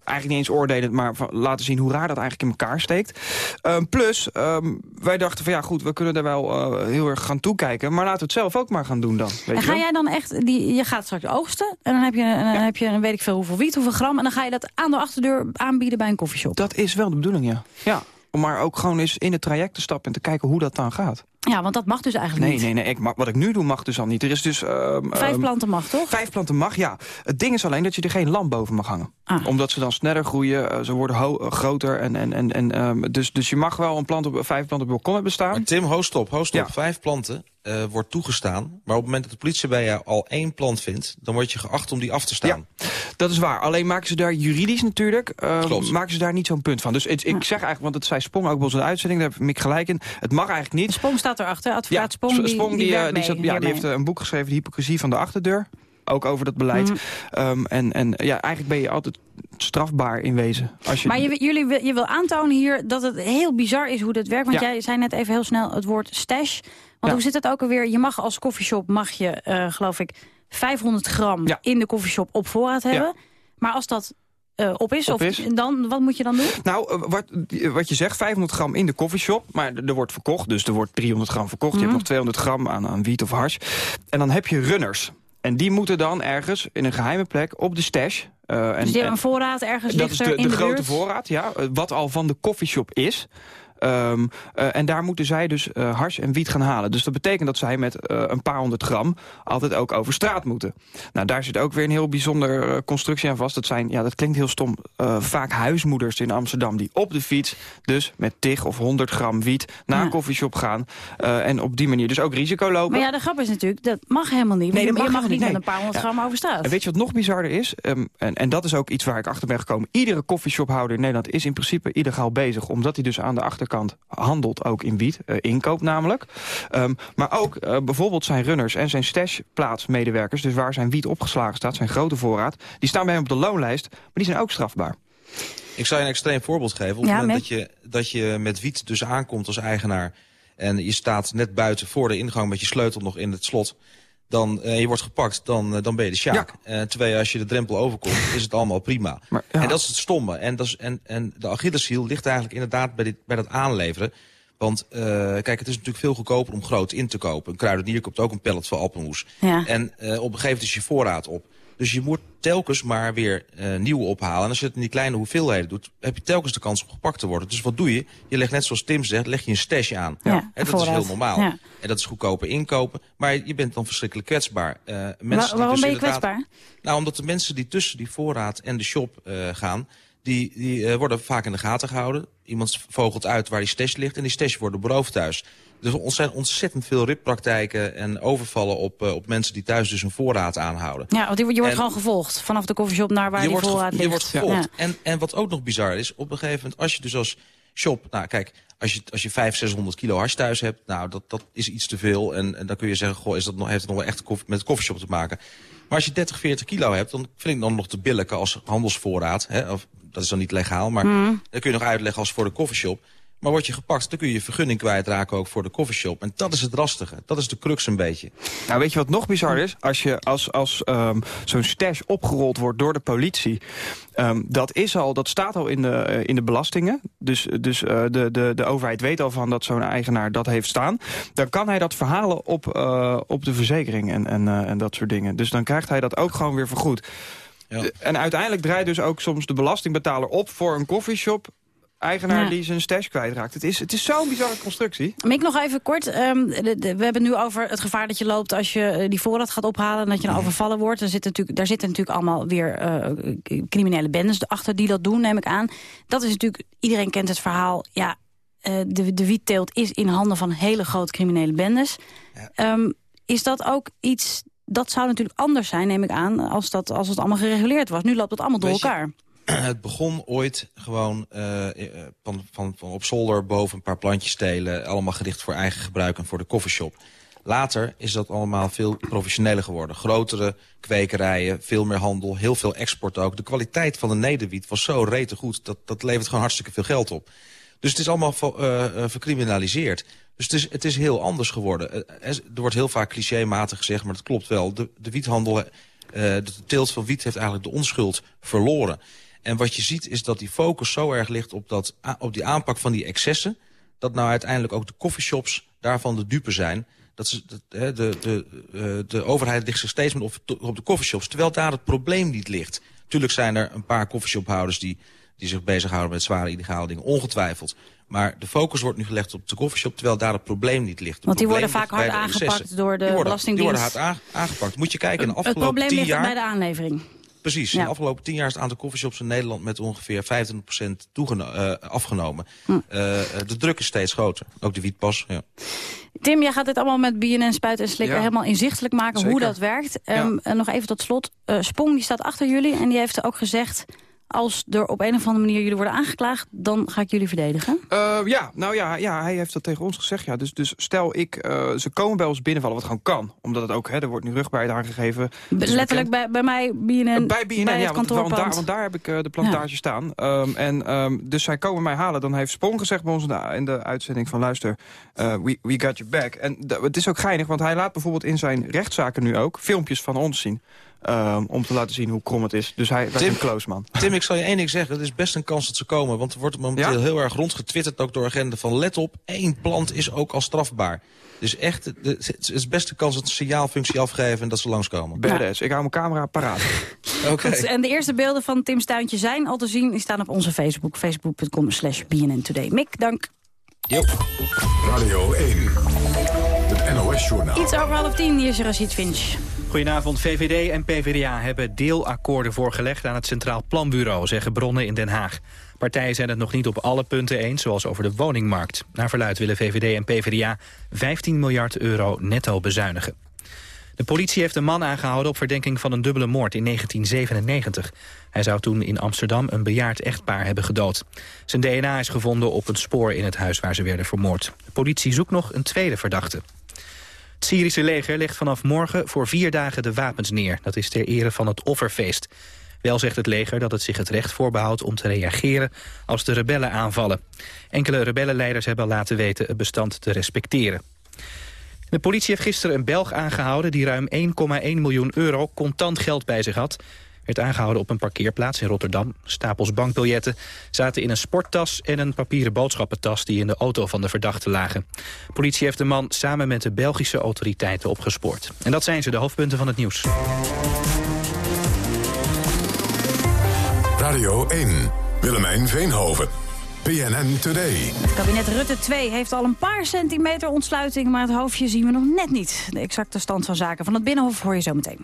eigenlijk niet eens oordelen, maar laten zien hoe raar dat eigenlijk in elkaar steekt. Ehm, plus, ehm, wij dachten van ja goed, we kunnen er wel eh, heel erg gaan toekijken. Maar laten we het zelf ook maar gaan doen dan. Weet En ga jij dan echt, die, je gaat straks oogsten en dan heb je, en dan heb je een weet ik veel hoeveel wiet, hoeveel gram. En dan ga je dat aan de achterdeur aanbieden bij een koffieshop. Dat is wel de bedoeling, ja. Ja, maar ook gewoon eens in het traject te stappen en te kijken hoe dat dan gaat. Ja, want dat mag dus eigenlijk Nee, niet. nee, nee. Ik mag, wat ik nu doe mag dus al niet. Er is dus... ehm, Vijf ehm, planten mag toch? Vijf planten mag, ja. Het ding is alleen dat je er geen lamp boven mag hangen. Ah. Omdat ze dan sneller groeien, eh, ze worden eh, groter. En, en, en, en, ehm, dus, dus je mag wel een plant op, vijf planten op het balkon hebben staan. Maar Tim, host op, host op. Ja. Vijf planten eh, wordt toegestaan. Maar op het moment dat de politie bij jou al één plant vindt... dan word je geacht om die af te staan. Dat is waar. Alleen maken ze daar juridisch natuurlijk, ehm, Klopt. maken ze daar niet zo'n punt van. Dus het- ik zeg eigenlijk, want het zei Spong ook bij onze uitzending, daar heb ik gelijk in. Het mag eigenlijk niet. Spong staat erachter, advocaat Spong, Sp- die, Spong, die, die, eh, die, zat- ja, die heeft eh, een boek geschreven, De Hypocrisie van de Achterdeur. Ook over dat beleid. Mhm. Ehm, en, en ja, eigenlijk ben je altijd strafbaar in wezen. Als je, Maar je, jullie, wil- je wil aantonen hier dat het heel bizar is hoe dat werkt. Want Ja. jij zei net even heel snel het woord stash. Want Ja. hoe zit het ook alweer? Je mag als koffieshop, mag je, eh, geloof ik, 500 gram Ja. in de koffieshop op voorraad hebben. Maar als dat eh, op is, Op of, is. Dan, wat moet je dan doen? Nou, eh, wat, eh, wat je zegt, 500 gram in de koffieshop. Maar er wordt verkocht, dus er wordt 300 gram verkocht. Je Mhm. hebt nog 200 gram aan, aan wiet of hars. En dan heb je runners. En die moeten dan ergens in een geheime plek op de stash... eh, en, dus die hebben en- een voorraad ergens dat is de, in de de, grote buurt. voorraad, ja. Wat al van de koffieshop is. Ehm, eh, en daar moeten zij dus eh, hars en wiet gaan halen. Dus dat betekent dat zij met eh, een paar honderd gram altijd ook over straat moeten. Nou, daar zit ook weer een heel bijzonder constructie aan vast. Dat zijn, ja, dat klinkt heel stom, vaak huismoeders in Amsterdam... die op de fiets dus met tig of 100 gram wiet naar Ja. een koffieshop gaan. en op die manier dus ook risico lopen. Maar ja, de grap is natuurlijk, dat mag helemaal niet. Nee, dat je mag mag niet met een paar honderd nee. gram over straat. En weet je wat nog bizarder is? Ehm, en, en dat is ook iets waar ik achter ben gekomen. Iedere koffieshophouder in Nederland is in principe illegaal bezig. Omdat hij dus aan de achterkant handelt ook in wiet. eh, inkoop namelijk. Ehm, maar ook eh, bijvoorbeeld zijn runners en zijn stashplaatsmedewerkers. Dus waar zijn wiet opgeslagen staat, zijn grote voorraad. Die staan bij hem op de loonlijst. Maar die zijn ook strafbaar. Ik zou je een extreem voorbeeld geven. Op het Ja, moment met? dat je, dat je met wiet dus aankomt als eigenaar... en je staat net buiten voor de ingang met je sleutel nog in het slot... dan eh, je wordt gepakt, dan, eh, dan ben je de sjaak. Eh, terwijl als je de drempel overkomt, is het allemaal prima. En dat is het stomme. En, dat is, en, en de Achilleshiel ligt eigenlijk inderdaad bij, dit, bij dat aanleveren. Want eh, kijk, het is natuurlijk veel goedkoper om groot in te kopen. Een kruidenier koopt ook een pallet van appelmoes. Ja. En eh, op een gegeven moment is je voorraad op. Dus je moet telkens maar weer eh, nieuwe ophalen. En als je het in die kleine hoeveelheden doet, heb je telkens de kans om gepakt te worden. Dus wat doe je? Je legt net zoals Tim zegt, leg je een stash aan. Ja, en dat is heel normaal. Ja. En dat is goedkoper inkopen. Maar je bent dan verschrikkelijk kwetsbaar. Eh, mensen waarom dus ben je kwetsbaar? Nou, omdat de mensen die tussen die voorraad en de shop eh, gaan... die, die worden vaak in de gaten gehouden. Iemand vogelt uit waar die stash ligt en die stash worden beroofd thuis. Dus er zijn ontzettend veel rippraktijken en overvallen op, eh, op mensen die thuis dus een voorraad aanhouden. Ja, want je, wordt- je wordt En- gewoon gevolgd. Vanaf de koffieshop naar waar je die voorraad ligt. je wordt gevolgd. Ja. En, en wat ook nog bizar is, op een gegeven moment, als je dus als shop, nou kijk, als je, als je 500, 600 kilo hars thuis hebt, nou dat, dat is iets te veel. En, en dan kun je zeggen, goh, is dat nog, heeft het nog wel echt koffie, met koffieshop te maken. Maar als je 30, 40 kilo hebt, dan vind ik dan nog te billijken als handelsvoorraad. Hè? Of, dat is dan niet legaal, maar Mhm. dan kun je nog uitleggen als voor de koffieshop. Maar word je gepakt, dan kun je je vergunning kwijtraken ook voor de coffeeshop. En dat is het lastige. Dat is de crux een beetje. Nou, weet je wat nog bizar is? Als, je, als, als um, zo'n stash opgerold wordt door de politie... Um, dat, is al, dat staat al in de, uh, in de belastingen. Dus, dus uh, de, de, de overheid weet al van dat zo'n eigenaar dat heeft staan. Dan kan hij dat verhalen op, uh, op de verzekering en, en, en dat soort dingen. Dus dan krijgt hij dat ook gewoon weer vergoed. Ja. En uiteindelijk draait dus ook soms de belastingbetaler op voor een koffieshop eigenaar ja. die zijn stash kwijtraakt. Het is, het is zo'n bizarre constructie. Mick, nog even kort. Um, de, de, we hebben nu over het gevaar dat je loopt als je die voorraad gaat ophalen... en dat je dan overvallen wordt. Er zit natuurlijk, daar zitten natuurlijk allemaal weer uh, criminele bendes achter die dat doen, neem ik aan. Dat is natuurlijk, iedereen kent het verhaal... ja, uh, de, de wietteelt is in handen van hele grote criminele bendes. Ja. Um, is dat ook iets... Dat zou natuurlijk anders zijn, neem ik aan, als, dat, als het allemaal gereguleerd was. Nu loopt het allemaal door elkaar. Het begon ooit gewoon uh, van, van, van op zolder boven een paar plantjes stelen. Allemaal gericht voor eigen gebruik en voor de koffieshop. Later is dat allemaal veel professioneler geworden. Grotere kwekerijen, veel meer handel, heel veel export ook. De kwaliteit van de nederwiet was zo rete goed. Dat, dat levert gewoon hartstikke veel geld op. Dus het is allemaal uh, uh, vercriminaliseerd. Dus het is, het is heel anders geworden. Uh, er wordt heel vaak clichématig gezegd, maar dat klopt wel. De, de wiethandel, de teelt van wiet heeft eigenlijk de onschuld verloren. En wat je ziet is dat die focus zo erg ligt op, dat, op die aanpak van die excessen... dat nou uiteindelijk ook de coffeeshops daarvan de dupe zijn. Dat ze, de, de, de, de overheid ligt zich steeds meer op, op de coffeeshops... terwijl daar het probleem niet ligt. Tuurlijk zijn er een paar coffeeshophouders die, die zich bezighouden met zware illegale dingen, ongetwijfeld. Maar de focus wordt nu gelegd op de coffeeshop, terwijl daar het probleem niet ligt. Het Want die worden probleem vaak hard aangepakt door de die worden, Belastingdienst. Die worden hard aange- aangepakt. Moet je kijken, in de het afgelopen probleem tien ligt jaar... bij de aanlevering. Precies. Ja. In de afgelopen tien jaar is het aantal coffeeshops in Nederland met ongeveer 25% toegeno- eh, afgenomen. Hm. Uh, de druk is steeds groter. Ook de wietpas. Ja. Tim, jij gaat dit allemaal met BNN Spuiten en Slikken Ja. helemaal inzichtelijk maken hoe dat werkt. Ehm, en nog even tot slot. Eh, Spong die staat achter jullie en die heeft ook gezegd... als er op een of andere manier jullie worden aangeklaagd... dan ga ik jullie verdedigen. Uh, ja, nou ja, ja, hij heeft dat tegen ons gezegd. Ja. Dus, dus stel ik, uh, ze komen bij ons binnenvallen, wat gewoon kan. Omdat het ook, hè, er wordt nu rugbaarheid aangegeven. Is Letterlijk bij, bij mij, BNN, bij BNN, bij ja, want, want, daar, want daar heb ik de plantage staan. Um, en, um, dus zij komen mij halen. Dan heeft Sprong gezegd bij ons in de, in de uitzending van luister, we, we got your back. En het is ook geinig, want hij laat bijvoorbeeld in zijn rechtszaken nu ook filmpjes van ons zien. Um, om te laten zien hoe krom het is. Dus hij, close, man. Tim, ik zal je één ding zeggen. Het is best een kans dat ze komen. Want er wordt momenteel Ja? heel erg rondgetwitterd ook door agenten van... let op, één plant is ook al strafbaar. Dus echt, de- het is best een kans dat ze een signaalfunctie afgeven... en dat ze langskomen. Badass. Ik hou mijn camera paraat. Oké. Goed, en de eerste beelden van Tim's tuintje zijn al te zien. Die staan op onze Facebook, facebook.com slash BNN Today. Mick, dank. Radio 1. Het NOS-journaal. Iets over half tien, hier is Rashid Finch. Goedenavond. VVD en PvdA hebben deelakkoorden voorgelegd aan het Centraal Planbureau, zeggen bronnen in Den Haag. Partijen zijn het nog niet op alle punten eens, zoals over de woningmarkt. Naar verluid willen VVD en PvdA 15 miljard euro netto bezuinigen. De politie heeft een man aangehouden op verdenking van een dubbele moord in 1997. Hij zou toen in Amsterdam een bejaard echtpaar hebben gedood. Zijn DNA is gevonden op een spoor in het huis waar ze werden vermoord. De politie zoekt nog een tweede verdachte. Het Syrische leger legt vanaf morgen voor vier dagen de wapens neer. Dat is ter ere van het offerfeest. Wel zegt het leger dat het zich het recht voorbehoudt om te reageren als de rebellen aanvallen. Enkele rebellenleiders hebben laten weten het bestand te respecteren. De politie heeft gisteren een Belg aangehouden die ruim 1,1 miljoen euro contant geld bij zich had. Werd aangehouden op een parkeerplaats in Rotterdam. Stapels bankbiljetten zaten in een sporttas en een papieren boodschappentas die in de auto van de verdachte lagen. De politie heeft de man samen met de Belgische autoriteiten opgespoord. En dat zijn ze, de hoofdpunten van het nieuws. Radio 1. Willemijn Veenhoven. PNN Today. Kabinet Rutte 2 heeft al een paar centimeter ontsluiting... maar het hoofdje zien we nog net niet. De exacte stand van zaken van het Binnenhof hoor je zo meteen.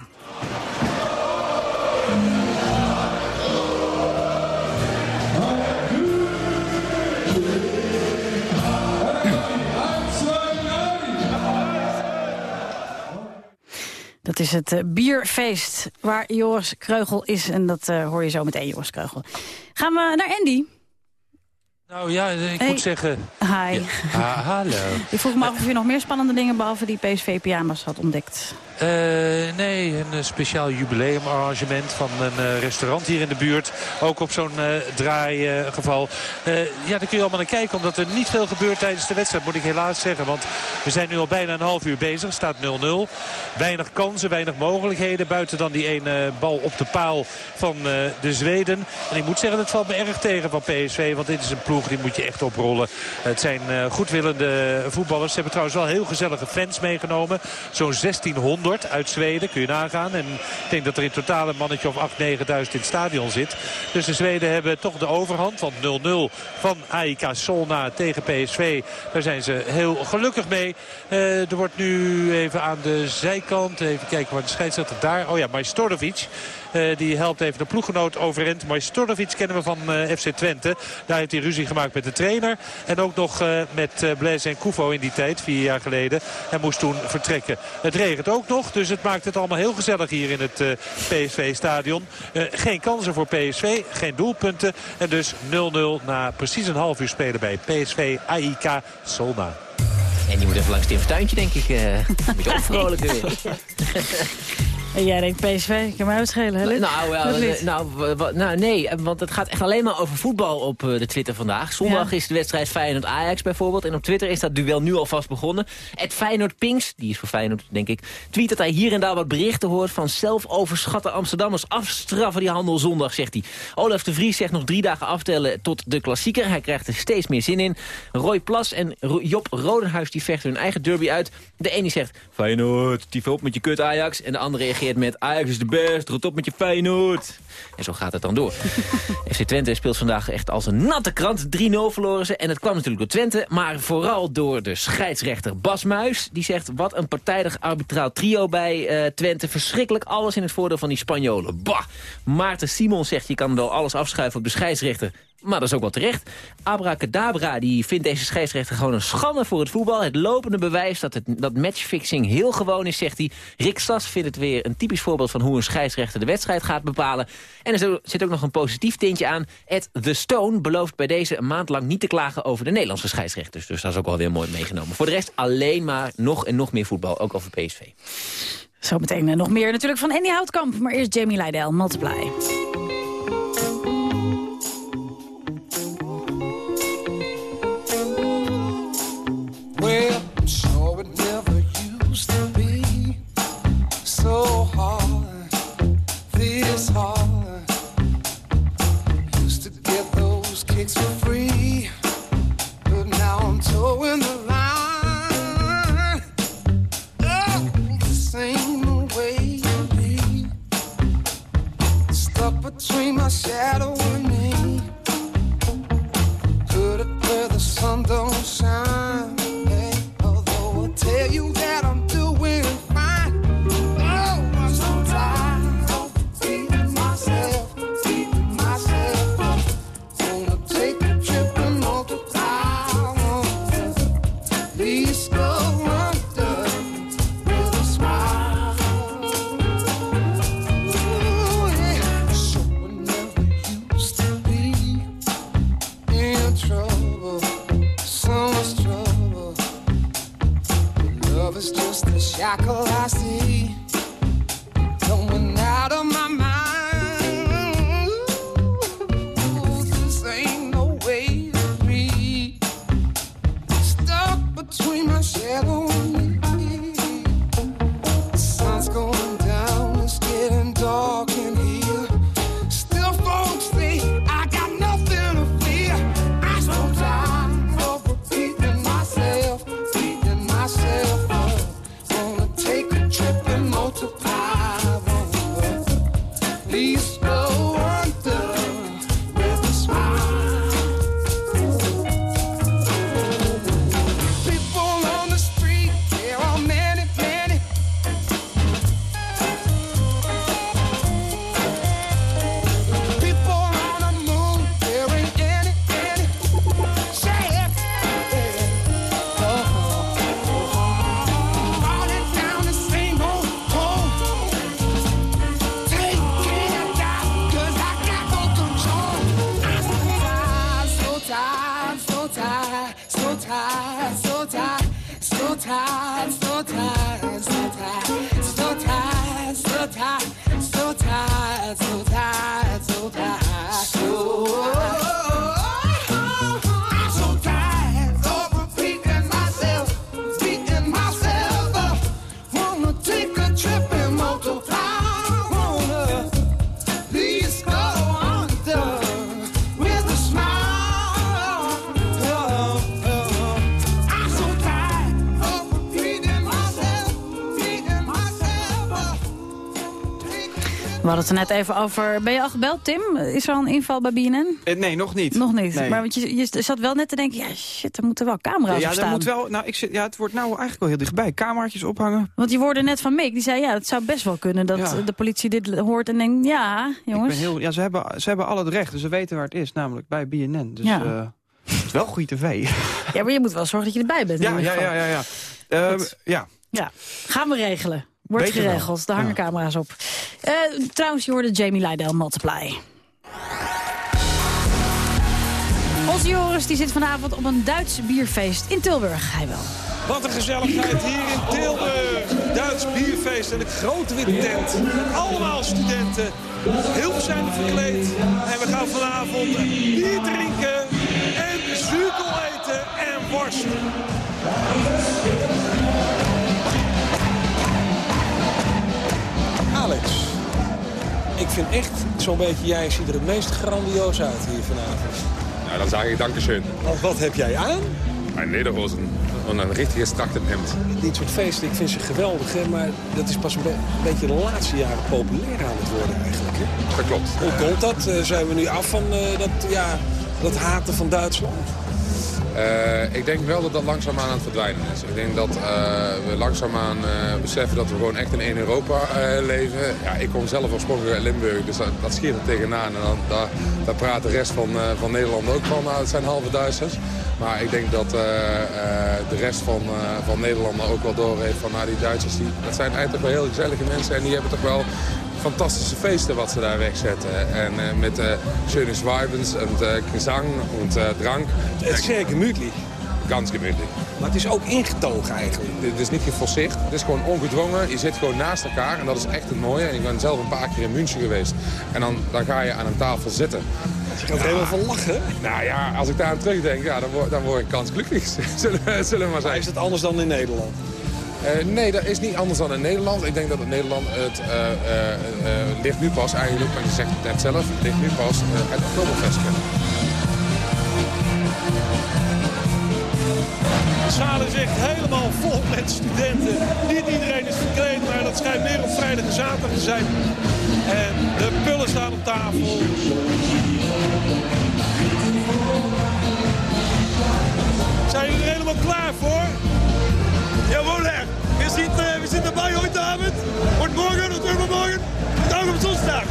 Dat is het eh, bierfeest waar Joris Kreugel is. En dat eh, hoor je zo meteen, Joris Kreugel. Gaan we naar Andy. Nou ja, ik Hey. moet zeggen... Hi. Ah, hallo. Ik vroeg me af of je nog meer spannende dingen behalve die PSV-pyjama's had ontdekt. Eh, nee, een eh, speciaal jubileumarrangement van een eh, restaurant hier in de buurt. Ook op zo'n draaigeval. Ja, daar kun je allemaal naar kijken. Omdat er niet veel gebeurt tijdens de wedstrijd, moet ik helaas zeggen. Want we zijn nu al bijna een half uur bezig. Staat 0-0. Weinig kansen, weinig mogelijkheden. Buiten dan die ene bal op de paal van de Zweden. En ik moet zeggen, dat valt me erg tegen van PSV. Want dit is een ploeg, die moet je echt oprollen. Het zijn goedwillende voetballers. Ze hebben trouwens wel heel gezellige fans meegenomen. Zo'n 1600 uit Zweden, kun je nagaan. En ik denk dat er in totaal een mannetje of 8.000, 9.000 in het stadion zit. Dus de Zweden hebben toch de overhand. Want 0-0 van AIK Solna tegen PSV. Daar zijn ze heel gelukkig mee. Eh, er wordt nu even aan de zijkant. Even kijken waar de scheidsrechter daar. Oh ja, Majstorovic. Eh, die helpt even de ploeggenoot overeind. Majstorovic kennen we van eh, FC Twente. Daar heeft hij ruzie gemaakt met de trainer. En ook nog eh, met uh, Blaise en Koufo in die tijd, vier jaar geleden. En moest toen vertrekken. Het regent ook nog, dus het maakt het allemaal heel gezellig hier in het eh, PSV-stadion. geen kansen voor PSV, geen doelpunten. En dus 0-0 na precies een half uur spelen bij PSV AIK Solna. En die moet even langs Tim Tuintje, denk ik. eh een beetje opvrolijken weer. En jij denkt PSV, kan mij uitschelen, hè? Nou, nou, wa- wa- nou, nee, want het gaat echt alleen maar over voetbal op eh, de Twitter vandaag. Zondag Ja. is de wedstrijd Feyenoord-Ajax bijvoorbeeld. En op Twitter is dat duel nu alvast begonnen. Het Feyenoord Pinks, die is voor Feyenoord denk ik, tweet dat hij hier en daar wat berichten hoort van zelfoverschatte Amsterdammers. Afstraffen die handel zondag, zegt hij. Olaf de Vries zegt nog drie dagen aftellen tot de klassieker. Hij krijgt er steeds meer zin in. Roy Plas en Job Rodenhuis die vechten hun eigen derby uit. De ene zegt, Feyenoord, tief op met je kut Ajax. En de andere reageert met, Ajax is de best, rot op met je Feyenoord. En zo gaat het dan door. FC Twente speelt vandaag echt als een natte krant. 3-0 verloren ze. En het kwam natuurlijk door Twente. Maar vooral door de scheidsrechter Bas Muis. Die zegt, wat een partijdig arbitraal trio bij eh, Twente. Verschrikkelijk alles in het voordeel van die Spanjolen. Bah! Maarten Simon zegt, je kan wel alles afschuiven op de scheidsrechter. Maar dat is ook wel terecht. Abracadabra die vindt deze scheidsrechter gewoon een schande voor het voetbal. Het lopende bewijs dat, het, dat matchfixing heel gewoon is, zegt hij. Rick Sas vindt het weer een typisch voorbeeld van hoe een scheidsrechter de wedstrijd gaat bepalen. En er zit ook nog een positief tintje aan. Ed The Stone belooft bij deze een maand lang niet te klagen over de Nederlandse scheidsrechters. Dus dat is ook wel weer mooi meegenomen. Voor de rest alleen maar nog en nog meer voetbal, ook over PSV. Zometeen eh, nog meer natuurlijk van Andy Houtkamp. Maar eerst Jamie Leidel, Multiply. Shadow and me. Put it where the sun don't We hadden het er net even over. Ben je al gebeld, Tim? Is er al een inval bij BNN? Eh, nee, nog niet. Nog niet. Nee. Maar want je, je zat wel net te denken, ja shit, er moeten wel camera's ja, op staan. moet wel. Nou, ik zit, ja, het wordt nou eigenlijk wel heel dichtbij. Cameraatjes ophangen. Want je hoorde net van Mick, die zei ja, het zou best wel kunnen dat Ja. de politie dit hoort en denkt, ja, jongens. Ik ben heel, ja, ze hebben, ze hebben al het recht, dus ze weten waar het is, namelijk bij BNN. Dus Ja. eh, het is wel goede tv. Ja, maar je moet wel zorgen dat je erbij bent. ja, ja, ja, ja, ja. Ehm, Goed. ja. Ja, gaan we regelen. Wordt geregeld, daar hangen camera's op. Eh, trouwens, je hoorde Jamie Lydell Multiply. Onze Joris die zit vanavond op een Duits bierfeest in Tilburg. Hij wel. Wat een gezelligheid hier in Tilburg. Duits bierfeest en een grote witte tent. Allemaal studenten. Heel zijn verkleed. En we gaan vanavond bier drinken. En zuurkool eten en worst. Alex. Ik vind echt zo'n beetje, jij ziet er het meest grandioos uit hier vanavond. Ja, dan sage ich Dankeschön. Wat heb jij aan? Ein Lederhosen und ein richtiges Trachtenhemd. Dit soort feesten, ik vind ze geweldig, hè, maar dat is pas een, be- een beetje de laatste jaren populair aan het worden eigenlijk. Hè? Dat klopt. Hoe komt dat? Eh, zijn we nu af van eh, dat, ja, dat haten van Duitsland? Eh, ik denk wel dat dat langzaamaan aan het verdwijnen is. Ik denk dat eh, we langzaamaan eh, beseffen dat we gewoon echt in één Europa leven. Ja, ik kom zelf oorspronkelijk uit Limburg, dus dat, dat er tegenaan. En dan, daar, praat de rest van, van Nederland ook van. Nou, het zijn halve Duitsers. Maar ik denk dat de rest van, van Nederland ook wel doorheeft van nou, die Duitsers. Die, dat zijn eigenlijk wel heel gezellige mensen en die hebben toch wel fantastische feesten wat ze daar wegzetten. En eh, met eh schönes Weibens en eh, Gesang eh, Drank. Het is zeer gemütlich. Ganz gemütlich. Maar het is ook ingetogen eigenlijk. Dit is niet geforceerd, het is gewoon ongedwongen. Je zit gewoon naast elkaar en dat is echt het mooie. En ik ben zelf een paar keer in München geweest. En dan, dan ga je aan een tafel zitten. Je gaat er helemaal van lachen. Nou ja, als ik daar aan terugdenk, ja, dan, word, dan word ik kansgelukkig. zullen, zullen we maar zeggen. is het anders dan in Nederland? Eh, nee, dat is niet anders dan in Nederland. Ik denk dat in Nederland het eh, eh, ligt nu pas eigenlijk, want je zegt het net zelf, het ligt nu pas het Oktoberfest. De zaal is helemaal vol met studenten. Niet iedereen is verkleed, maar dat schijnt meer op vrijdag en zaterdag te zijn. En de pullen staan op tafel. Zijn jullie er helemaal klaar voor? Jawohl. Wir sind, äh, wir sind dabei heute Abend und morgen und übermorgen und auch am Sonntag.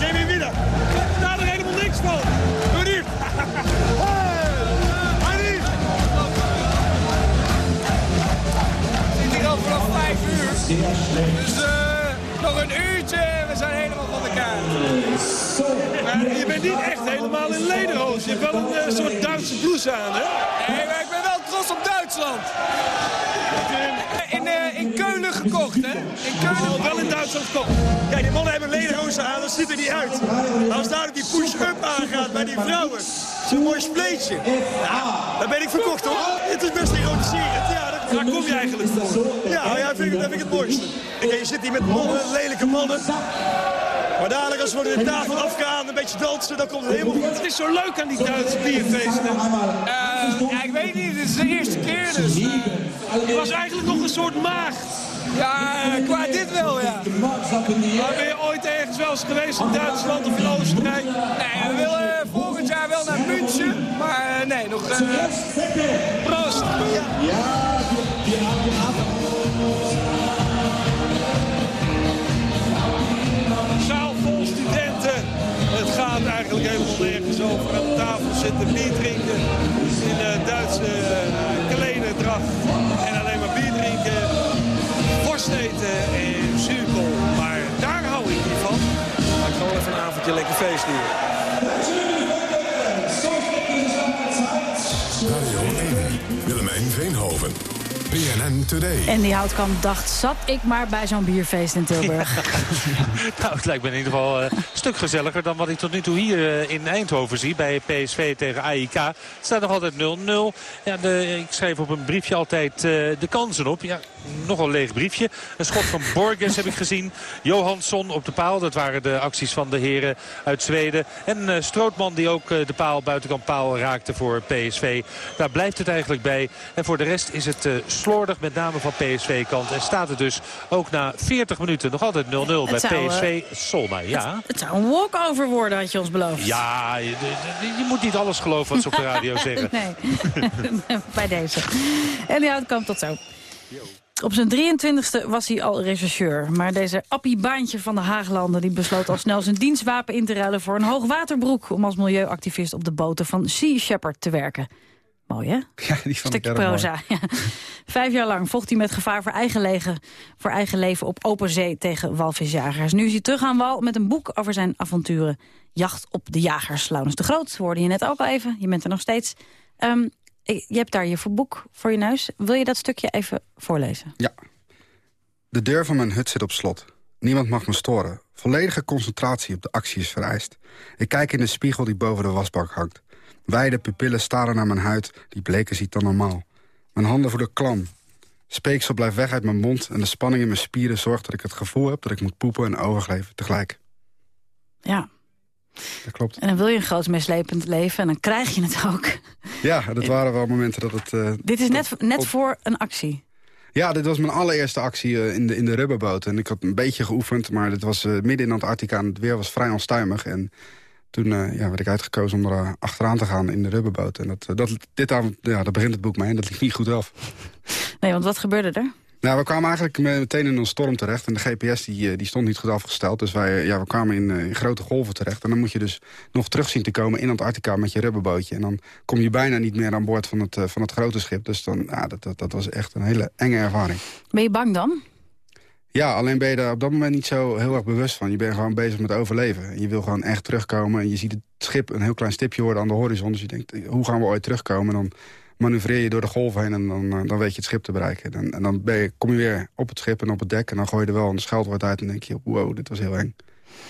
Gehen wir wieder. Daar er helemaal niks van. Doe niet. Hier al vanaf 5 uur. Dus eh, nog een uurtje we zijn helemaal van de kaart. Maar je bent niet echt helemaal in lederhoos. Je hebt wel een eh, soort Duitse blouse aan, hè? Nee, maar ik ben wel trots op Duitsland. In, eh, in Keulen gekocht, hè? In Keulen. wel in Duitsland gekocht. Kijk, die mannen hebben lederhozen aan, dat ziet er niet uit. Als daar die push-up aangaat bij die vrouwen. Zo'n mooi spleetje. Nou, dan ben ik verkocht, hoor. Het is best erotiserend. Ja, daar kom je eigenlijk voor. Ja, ja vind ik, dat vind ik het mooiste. Kijk, je zit hier met mannen, lelijke mannen. Maar dadelijk als we de tafel afgaan, een beetje dansen, dan komt het helemaal goed. Het is zo leuk aan die Duitse bierfeesten. Eh, ja, ik weet niet, het is de eerste keer dus. eh, Je was eigenlijk nog een soort maagd. Ja, eh, qua dit wel, ja. Maar ben je ooit ergens wel eens geweest in Duitsland of in Oostenrijk? Nee, we willen eh, volgend jaar wel naar München, maar eh, nee, nog... eh, Proost! Zaal eigenlijk helemaal nergens over. Aan de tafel zitten, bier drinken. In de Duitse uh, klenedracht. En alleen maar bier drinken. Worst eten en zuurkool. Maar daar hou ik niet van. Maar ik ga wel even een avondje lekker feest doen. Radio 1, Willemijn Veenhoven. BNN Today. En die houtkamp dacht, zat ik maar bij zo'n bierfeest in Tilburg. Nou, het lijkt me in ieder geval eh, een stuk gezelliger dan wat ik tot nu toe hier eh, in Eindhoven zie. Bij PSV tegen AIK. Het staat nog altijd 0-0. Ja, de, ik schreef op een briefje altijd eh, de kansen op. Ja, nogal leeg briefje. Een schot van Borges heb ik gezien. Johansson op de paal. Dat waren de acties van de heren uit Zweden. En eh, Strootman die ook de paal, buitenkant paal raakte voor PSV. Daar blijft het eigenlijk bij. En voor de rest is het eh, slordig, met name van PSV-kant. En staat er dus ook na 40 minuten nog altijd 0-0 bij zou, eh, PSV Solna. Ja. Het zou een walkover worden, had je ons beloofd. Ja, je, je- moet niet alles geloven wat ze op de radio zeggen. Nee, bij deze. En die komt tot zo. Op zijn 23e was hij al rechercheur. Maar deze Appie Baantje van de Haaglanden die besloot al snel zijn dienstwapen in te ruilen voor een hoogwaterbroek... om als milieuactivist op de boten van Sea Shepherd te werken. Mooi, hè? Ja, die vond ik Stukje mooi. proza. ja. Vijf jaar lang vocht hij met gevaar voor eigen, leven, voor eigen leven op open zee tegen walvisjagers. Nu is hij terug aan wal met een boek over zijn avonturen. Jacht op de jagers. Laurens de Groot, hoorde je net ook al even. Je bent er nog steeds. Ehm, je hebt daar je boek voor je neus. Wil je dat stukje even voorlezen? Ja. De deur van mijn hut zit op slot. Niemand mag me storen. Volledige concentratie op de actie is vereist. Ik kijk in de spiegel die boven de wasbak hangt. Wijde pupillen staren naar mijn huid, die bleker ziet dan normaal. Mijn handen voelen klam. Speeksel blijft weg uit mijn mond... en de spanning in mijn spieren zorgt dat ik het gevoel heb... dat ik moet poepen en overgeven tegelijk. Ja. Dat klopt. En dan wil je een groot meeslepend leven en dan krijg je het ook. Ja, dat waren wel momenten dat het... eh, Dit is net, net voor een actie. Ja, dit was mijn allereerste actie eh, in, de, in de rubberboot. En ik had een beetje geoefend, maar dit was eh, midden in Antarctica... en het weer was vrij onstuimig. En toen eh, ja, werd ik uitgekozen om er eh, achteraan te gaan in de rubberboot. En dat, eh, dat, dit avond, ja, daar begint het boek mee en dat liep niet goed af. Nee, want wat gebeurde er? Nou, we kwamen eigenlijk me- meteen in een storm terecht. En de GPS die, die stond niet goed afgesteld. Dus wij, ja, we kwamen in, in grote golven terecht. En dan moet je dus nog terug zien te komen in Antarctica met je rubberbootje. En dan kom je bijna niet meer aan boord van het, van het grote schip. Dus dan, ja, dat, dat, dat was echt een hele enge ervaring. Ben je bang dan? Ja, alleen ben je daar op dat moment niet zo heel erg bewust van. Je bent gewoon bezig met overleven. En je wil gewoon echt terugkomen. En je ziet het schip een heel klein stipje worden aan de horizon. Dus je denkt, hoe gaan we ooit terugkomen? En dan manoeuvreer je door de golf heen en dan, eh, dan weet je het schip te bereiken. En, en dan ben je, kom je weer op het schip en op het dek. En dan gooi je er wel een scheldwoord uit en denk je, wow, dit was heel eng.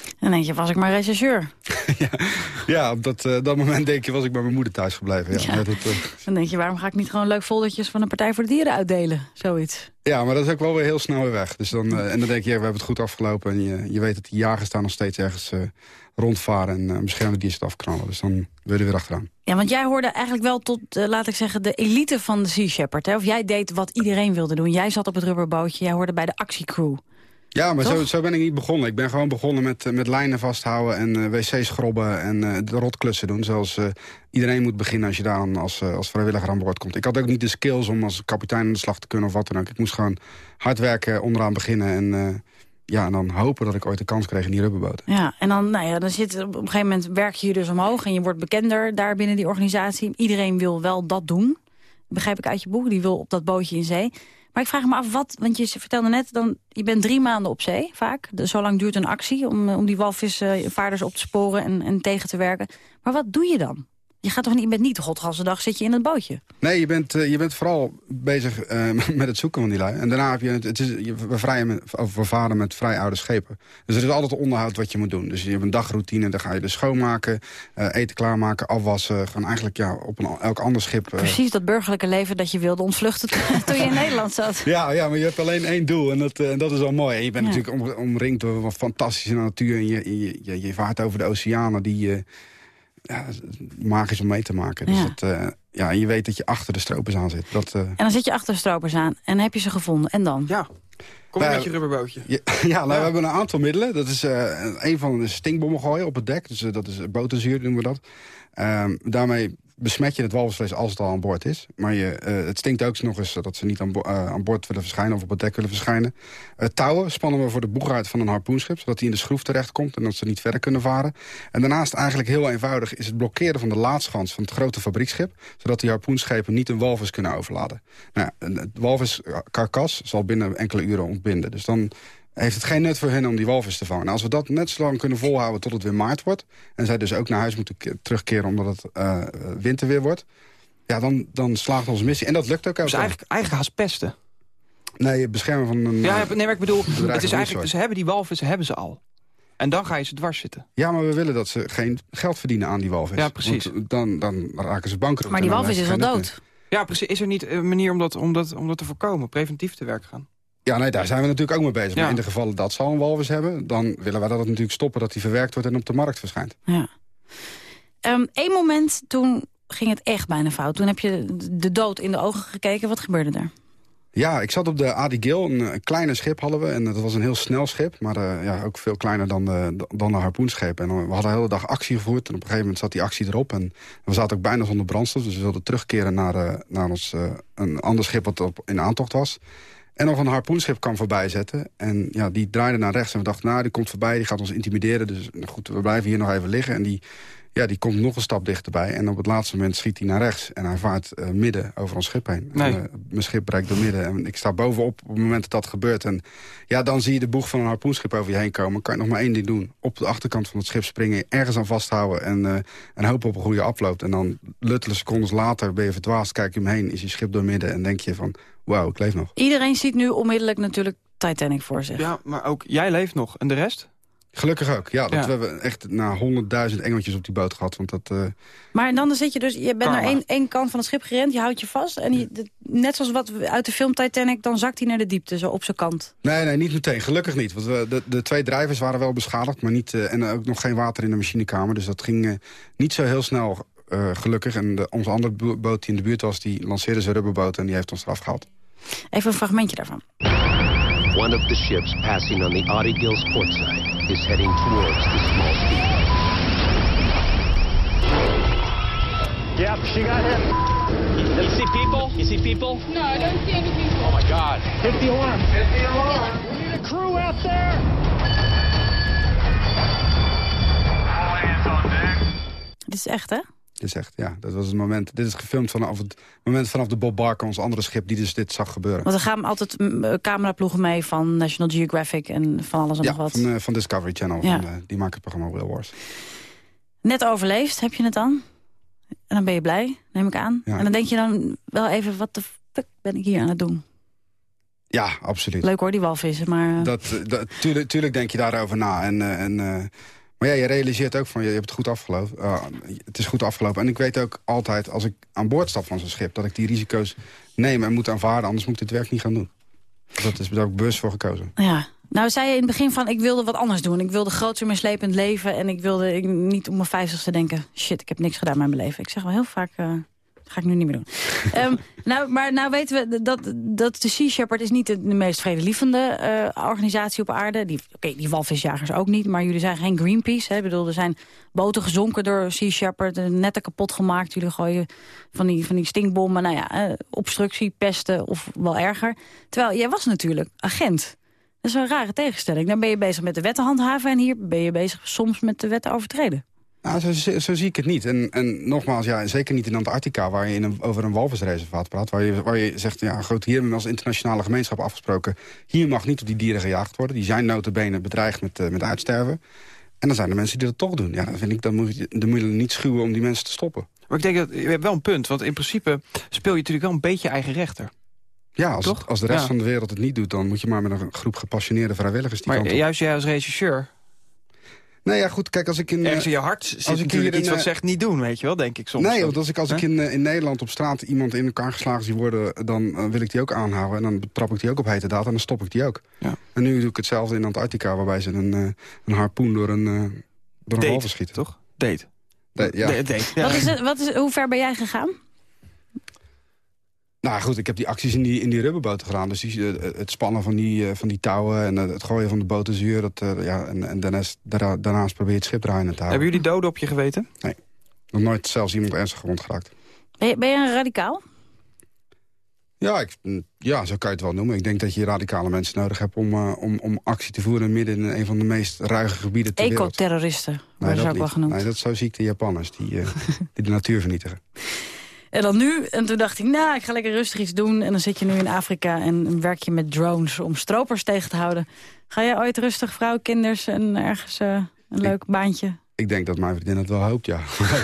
En dan denk je, was ik maar rechercheur. Ja, op dat, eh, dat moment denk je, was ik bij mijn moeder thuis gebleven. Ja, Ja. Dat, eh, Dan denk je, waarom ga ik niet gewoon leuk foldertjes van de Partij voor de Dieren uitdelen? Zoiets. ja, maar dat is ook wel weer heel snel weer weg. Dus dan, eh, en dan denk je, ja, we hebben het goed afgelopen. En je, je weet dat die jagers daar nog steeds ergens rondvaren en uh, beschermde dieren het afknallen. Dus dan wil je er weer achteraan. Ja, want jij hoorde eigenlijk wel tot, laat ik zeggen, de elite van de Sea Shepherd. Hè? Of jij deed wat iedereen wilde doen. Jij zat op het rubberbootje, jij hoorde bij de actiecrew. Ja, maar zo, zo ben ik niet begonnen. Ik ben gewoon begonnen met, eh, met lijnen vasthouden en eh, wc's schrobben en eh, de rotklussen doen. Zoals iedereen moet beginnen als je daar aan- als, als vrijwilliger aan boord komt. Ik had ook niet de skills om als kapitein aan de slag te kunnen of wat dan ook. Ik moest gewoon hard werken, onderaan beginnen en, ja, en dan hopen dat ik ooit de kans kreeg in die rubberboot. Ja, en dan, nou ja, dan zit, op een gegeven moment werk je je dus omhoog... en je wordt bekender daar binnen die organisatie. Iedereen wil wel dat doen. Begrijp ik uit je boek, die wil op dat bootje in zee. Maar ik vraag me af, wat, want je vertelde net... Dan, je bent drie maanden op zee, vaak. Zo lang duurt een actie om, eh, om die walvisvaarders op te sporen en, en tegen te werken. Maar wat doe je dan? Je gaat toch niet met niet godgassendag zit je in het bootje? Nee, je bent, eh, je bent vooral bezig eh, met het zoeken van die lui. En daarna heb je, het, het is, we, vrijen met, of we varen met vrij oude schepen. Dus er is altijd onderhoud wat je moet doen. Dus je hebt een dagroutine, dan ga je dus schoonmaken, eh, eten klaarmaken, afwassen. Gewoon eigenlijk ja, op een, elk ander schip. Precies dat burgerlijke leven dat je wilde ontvluchten toen je in Nederland zat. Ja, ja, maar je hebt alleen één doel en dat, en dat is al mooi. En je bent Ja. natuurlijk om, omringd door wat fantastische natuur. En je, je, je, je vaart over de oceanen die ja, magisch om mee te maken. Dus Ja. dat, eh, ja, en je weet dat je achter de stropers aan zit. Dat, eh, En dan zit je achter de stropers aan en heb je ze gevonden. En dan? Ja, kom Wij- met je rubberbootje. Ja, ja, nou, we hebben een aantal middelen. Dat is eh, een van de stinkbommen gooien op het dek. Dus dat is boterzuur, noemen we dat. Ehm, daarmee besmet je het walvisvlees als het al aan boord is. Maar je, eh, het stinkt ook nog eens dat ze niet aan, eh, aan boord willen verschijnen... of op het dek willen verschijnen. Eh, touwen spannen we voor de boeg uit van een harpoenschip... zodat hij in de schroef terechtkomt en dat ze niet verder kunnen varen. En daarnaast eigenlijk heel eenvoudig... is het blokkeren van de laadschans van het grote fabrieksschip... zodat die harpoenschepen niet een walvis kunnen overladen. Nou, het walviskarkas zal binnen enkele uren ontbinden. Dus dan heeft het geen nut voor hen om die walvis te vangen. Nou, als we dat net zo lang kunnen volhouden tot het weer maart wordt... en zij dus ook naar huis moeten ke- terugkeren omdat het eh, winterweer wordt... ja, dan, dan slaagt onze missie. En dat lukt ook. Dus elke keer. eigenlijk, eigenlijk haast pesten. Nee, het beschermen van een... Ja, eh, nee, maar ik bedoel, het is eigenlijk, ze hebben die walvissen hebben ze al. En dan ga je ze dwars zitten. Ja, maar we willen dat ze geen geld verdienen aan die walvis. Ja, precies. Want dan, dan raken ze bankroet. Maar en die walvis is al dood. Ja, precies. Is er niet een manier om dat, om dat, om dat te voorkomen? Preventief te werk gaan? Ja, nee, daar zijn we natuurlijk ook mee bezig. Ja. Maar in de gevallen dat ze al een walvis hebben... dan willen wij dat het natuurlijk stoppen dat die verwerkt wordt en op de markt verschijnt. Ja. Eén moment, toen ging het echt bijna fout. Toen heb je de dood in de ogen gekeken. Wat gebeurde er? Ja, ik zat op de Adi Gil, een, een kleine schip hadden we. En dat was een heel snel schip, maar eh, ja, ook veel kleiner dan de, dan de harpoenscheep. En we hadden de hele dag actie gevoerd en op een gegeven moment zat die actie erop. En we zaten ook bijna zonder brandstof, dus we wilden terugkeren naar, eh, naar ons, eh, een ander schip wat op, in aantocht was. En nog een harpoenschip kwam voorbij zetten. En ja, die draaide naar rechts en we dachten, nou, die komt voorbij, die gaat ons intimideren. Dus nou goed, we blijven hier nog even liggen. En die, ja, die komt nog een stap dichterbij. En op het laatste moment schiet hij naar rechts. En hij vaart eh, midden over ons schip heen. Nee. En, eh, mijn schip bereikt door midden. En ik sta bovenop op het moment dat dat gebeurt. En ja, dan zie je de boeg van een harpoenschip over je heen komen. kan je nog maar één ding doen. Op de achterkant van het schip springen. Ergens aan vasthouden. En, eh, en hopen op een goede afloop. En dan luttele secondes later ben je verdwaasd. Kijk je hem heen. Is je schip door midden. En denk je van, wauw, ik leef nog. Iedereen ziet nu onmiddellijk natuurlijk Titanic voor zich. Ja, maar ook jij leeft nog. En de rest? Gelukkig ook. Ja, dat Ja. we hebben echt na honderdduizend engeltjes op die boot gehad. Want dat... eh, Maar dan zit je dus, je bent Karma. naar één, één kant van het schip gerend, je houdt je vast. En je, de- net zoals wat uit de film Titanic, dan zakt hij naar de diepte, zo op zijn kant. Nee, nee, niet meteen. Gelukkig niet. Want we, de, de twee drijvers waren wel beschadigd, maar niet, eh, en ook nog geen water in de machinekamer. Dus dat ging eh, niet zo heel snel, eh, gelukkig. En de, onze andere bo- boot die in de buurt was, die lanceerde zijn rubberboot en die heeft ons eraf gehaald. Even een fragmentje daarvan. One of the ships passing on the Audi Gills port side is heading towards the small speedboat. Yep, she got hit. You, see people? You see people? No, I don't see any people. Oh my God. Hit the alarm. Hit the alarm. We need a crew out there. All hands on deck. Dit is echt, hè? Dit is echt, ja, dat was het moment. Dit is gefilmd vanaf het moment vanaf de Bob Barker, ons andere schip, die dus dit zag gebeuren. Want er gaan altijd mm, eh, cameraploegen mee van National Geographic en van alles en Ja, nog wat. van, eh, van Discovery Channel. Ja. Van, eh, die maken het programma Whale Wars. Net overleefd, heb je het dan? En dan ben je blij, neem ik aan. Ja. En dan denk je dan wel even, wat de fuck ben ik hier aan het doen? Ja, absoluut. Leuk hoor, die walvissen, maar... Dat, dat, tuurlijk, tuurlijk denk je daarover na. En, en, maar ja, je realiseert ook van, je, hebt het goed afgelopen. Eh, het is goed afgelopen. En ik weet ook altijd, als ik aan boord stap van zo'n schip... dat ik die risico's neem en moet aanvaarden. Anders moet ik dit werk niet gaan doen. Dat is daar ook bewust voor gekozen. Ja. Nou, zei je in het begin van, ik wilde wat anders doen. Ik wilde groter, meer slepend leven. En ik wilde ik, niet om mijn vijftigste denken... shit, ik heb niks gedaan met mijn leven. Ik zeg wel heel vaak, eh, ga ik nu niet meer doen. Ehm, nou, maar nou weten we dat, dat de Sea Shepherd is niet de, de meest vredelievende eh, organisatie op aarde. Die, Oké, die walvisjagers ook niet, maar jullie zijn geen Greenpeace. Hè? Ik bedoel, er zijn boten gezonken door Sea Shepherd, eh, netten kapot gemaakt. Jullie gooien van die, van die stinkbommen, nou ja, eh, obstructie, pesten of wel erger. Terwijl, jij was natuurlijk agent. Dat is een rare tegenstelling. Dan ben je bezig met de wetten handhaven... en hier ben je bezig soms met de wetten overtreden. Nou, zo, zo zie ik het niet. En, en nogmaals, ja, zeker niet in Antarctica... waar je in een, over een walvisreservaat praat. Waar je, waar je zegt, ja, goed, hier hebben we als internationale gemeenschap afgesproken... hier mag niet op die dieren gejaagd worden. Die zijn notabene bedreigd met, eh, met uitsterven. En dan zijn er mensen die dat toch doen. Ja, dan vind ik, dan moet je, moet je niet schuwen om die mensen te stoppen. Maar ik denk dat je hebt wel een punt. Want in principe speel je natuurlijk wel een beetje eigen rechter. Ja, als, als de rest Ja. van de wereld het niet doet... dan moet je maar met een groep gepassioneerde vrijwilligers die Maar kant op. juist jij als rechercheur... Nee, ja, goed, kijk, als ik in... Ergens eh, in je hart als ik hier in, iets wat eh, zegt niet doen, weet je wel, denk ik soms. Nee, want als ik, als ik in, eh, in Nederland op straat iemand in elkaar geslagen zie worden... dan wil ik die ook aanhouden. En dan betrap ik die ook op hete daad en dan stop ik die ook. Ja. En nu doe ik hetzelfde in Antarctica... waarbij ze een, eh, een harpoen door een, door een Date, walvis schieten. toch? Date. Date, ja. Da- date, ja. Wat is het, wat is, hoe ver ben jij gegaan? Nou goed, ik heb die acties in die, in die rubberboten gedaan. Dus die, eh, het spannen van die, eh, van die touwen en eh, het gooien van de botenzuur. Dat, eh, ja, en, en daarnaast, daarna- daarnaast probeer je het schip draaiende te houden. Hebben jullie doden op je geweten? Nee. Nog nooit zelfs iemand ernstig gewond geraakt. Ben je, ben je een radicaal? Ja, ik, mm, ja, zo kan je het wel noemen. Ik denk dat je radicale mensen nodig hebt om, eh, om, om actie te voeren... midden in een van de meest ruige gebieden ter wereld. Ecoterroristen worden ze dat ook wel genoemd. Nee, dat is zo ziek de Japanners, die, eh, die de natuur vernietigen. En dan nu, en toen dacht ik, nou, ik ga lekker rustig iets doen. En dan zit je nu in Afrika en werk je met drones om stropers tegen te houden. Ga jij ooit rustig vrouw, kinders en ergens eh, een leuk baantje? Ik denk dat mijn vriendin het wel hoopt, ja.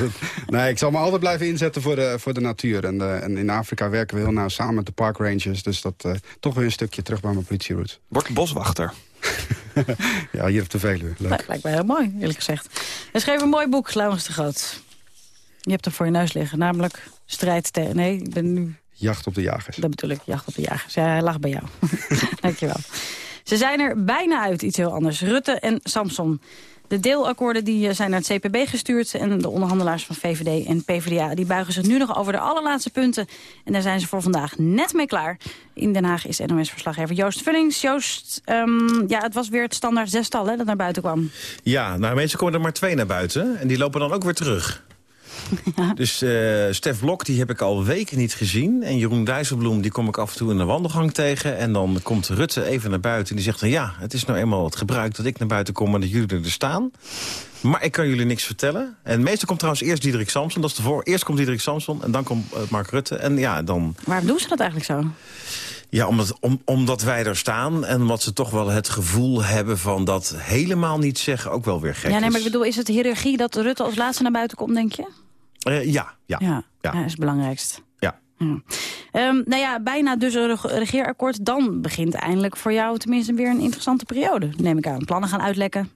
nee, ik zal me altijd blijven inzetten voor de, voor de natuur. En, eh, en in Afrika werken we heel nauw samen met de park rangers. Dus dat eh, toch weer een stukje terug bij mijn politieroots. Word boswachter. ja, hier op de Veluwe. Leuk. Lijkt, lijkt mij heel mooi, eerlijk gezegd. Hij schreef een mooi boek, Laurens de Groot. Je hebt hem voor je neus liggen, namelijk Strijd tegen... Nee, ik ben nu... Jacht op de jagers. Dat bedoel ik, Jacht op de Jagers. Ja, hij lag bij jou. Dankjewel. Ze zijn er bijna uit, iets heel anders. Rutte en Samson. De deelakkoorden die eh, zijn naar het CPB gestuurd... en de onderhandelaars van VVD en PvdA die buigen zich nu nog over de allerlaatste punten. En daar zijn ze voor vandaag net mee klaar. In Den Haag is NOS-verslaggever Joost Vullings. Joost, ehm, ja, het was weer het standaard zestal hè, dat naar buiten kwam. Ja, nou mensen komen er maar twee naar buiten. En die lopen dan ook weer terug. Dus eh Stef Blok, die heb ik al weken niet gezien. En Jeroen Dijsselbloem, die kom ik af en toe in de wandelgang tegen. En dan komt Rutte even naar buiten en die zegt dan... ja, het is nou eenmaal het gebruik dat ik naar buiten kom en dat jullie er staan. Maar ik kan jullie niks vertellen. En meestal komt trouwens eerst Diederik Samson. Dat is voor. Eerst komt Diederik Samson en dan komt eh, Mark Rutte. En ja, dan... Waarom doen ze dat eigenlijk zo? Ja, omdat, om, omdat wij er staan en omdat ze toch wel het gevoel hebben van dat helemaal niet zeggen ook wel weer gek ja, nee, maar ik bedoel, is het hiërarchie dat Rutte als laatste naar buiten komt, denk je? Eh, ja, ja, Ja, dat is het belangrijkst. Ja. Ehm, nou ja, bijna dus een reg- regeerakkoord. Dan begint eindelijk voor jou tenminste weer een interessante periode, neem ik aan. Plannen gaan uitlekken.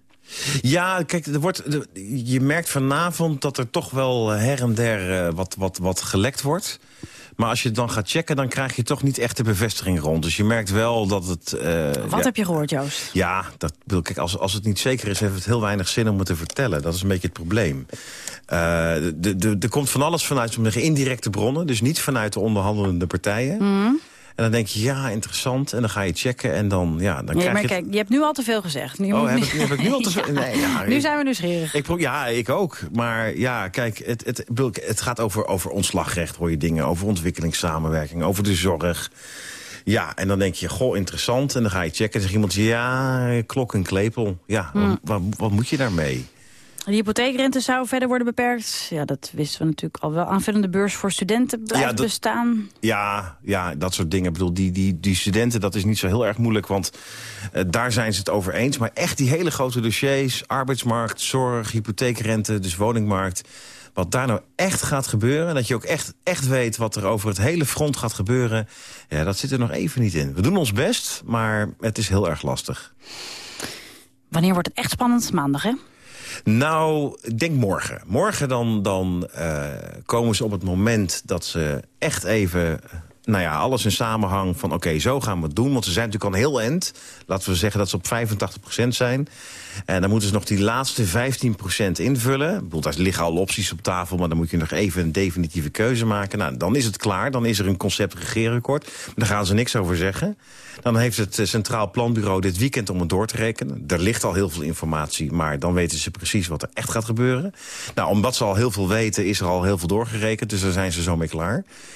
Ja, kijk, er wordt, er- je merkt vanavond dat er toch wel her en der eh, wat, wat, wat gelekt wordt. Maar als je het dan gaat checken, dan krijg je toch niet echt de bevestiging rond. Dus je merkt wel dat het... eh, Wat ja, heb je gehoord, Joost? Ja, dat, kijk, als, als het niet zeker is, heeft het heel weinig zin om het te vertellen. Dat is een beetje het probleem. Eh, de, de, er komt van alles vanuit sommige indirecte bronnen. Dus niet vanuit de onderhandelende partijen. Mhm. En dan denk je, ja, interessant. En dan ga je checken en dan, ja, dan Nee, krijg maar je... kijk, je hebt nu al te veel gezegd. Nu Oh, heb ik, heb ik nu al te veel? Nee, ja, Nu zijn we nieuwsgierig. ik ja, ik ook. Maar ja, kijk, het, het, het gaat over, over ontslagrecht, hoor je dingen. Over ontwikkelingssamenwerking, over de zorg. Ja, en dan denk je, goh, interessant. En dan ga je checken en zegt iemand, ja, klok en klepel. Ja, wat, wat, wat moet je daarmee? De hypotheekrente zou verder worden beperkt. Ja, dat wisten we natuurlijk al wel. Aanvullende beurs voor studenten blijft Ja, dat- bestaan. Ja, ja, dat soort dingen. Ik bedoel, die, die, die studenten, dat is niet zo heel erg moeilijk, want eh, daar zijn ze het over eens. Maar echt die hele grote dossiers, arbeidsmarkt, zorg, hypotheekrente, dus woningmarkt. Wat daar nou echt gaat gebeuren, dat je ook echt, echt weet wat er over het hele front gaat gebeuren. Ja, dat zit er nog even niet in. We doen ons best, maar het is heel erg lastig. Wanneer wordt het echt spannend? Maandag, hè? Nou, denk morgen. Morgen dan, dan eh, komen ze op het moment dat ze echt even... Nou ja, alles in samenhang van oké, zo gaan we het doen. Want ze zijn natuurlijk al heel end. Laten we zeggen dat ze op 85% zijn. En dan moeten ze nog die laatste 15% invullen. Ik daar liggen al opties op tafel... maar dan moet je nog even een definitieve keuze maken. Nou, dan is het klaar. Dan is er een concept regeerakkoord. Daar gaan ze niks over zeggen. Dan heeft het eh, Centraal Planbureau dit weekend om het door te rekenen. Er ligt al heel veel informatie, maar dan weten ze precies wat er echt gaat gebeuren. Nou, omdat ze al heel veel weten, is er al heel veel doorgerekend. Dus daar zijn ze zo mee klaar.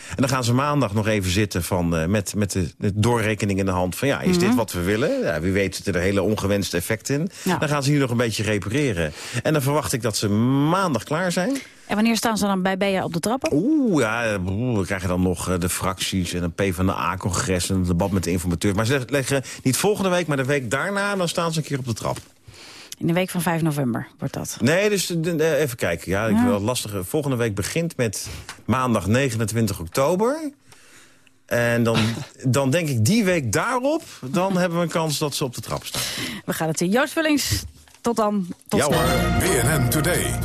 En dan gaan ze maandag nog even zitten van, eh, met, met de, de doorrekening in de hand. Van ja, is dit Mhm. wat we willen? Ja, wie weet zitten er hele ongewenste effecten in. Ja. Dan gaan ze hier nog een beetje repareren. En dan verwacht ik dat ze maandag klaar zijn. En wanneer staan ze dan bij BEA op de trappen? Oeh, ja, eh, we krijgen dan nog eh, de fracties en een PvdA-congres... en een debat met de informateur. Maar ze leggen niet volgende week, maar de week daarna... dan staan ze een keer op de trap. In de week van 5 november wordt dat. Nee, dus even kijken. Ja, ik Ja. wil het lastige. Volgende week begint met maandag 29 oktober. En dan, dan denk ik die week daarop... dan hebben we een kans dat ze op de trap staan. We gaan het zien. Joost Vullings, tot dan. Tot Ja, snel. BNN Today.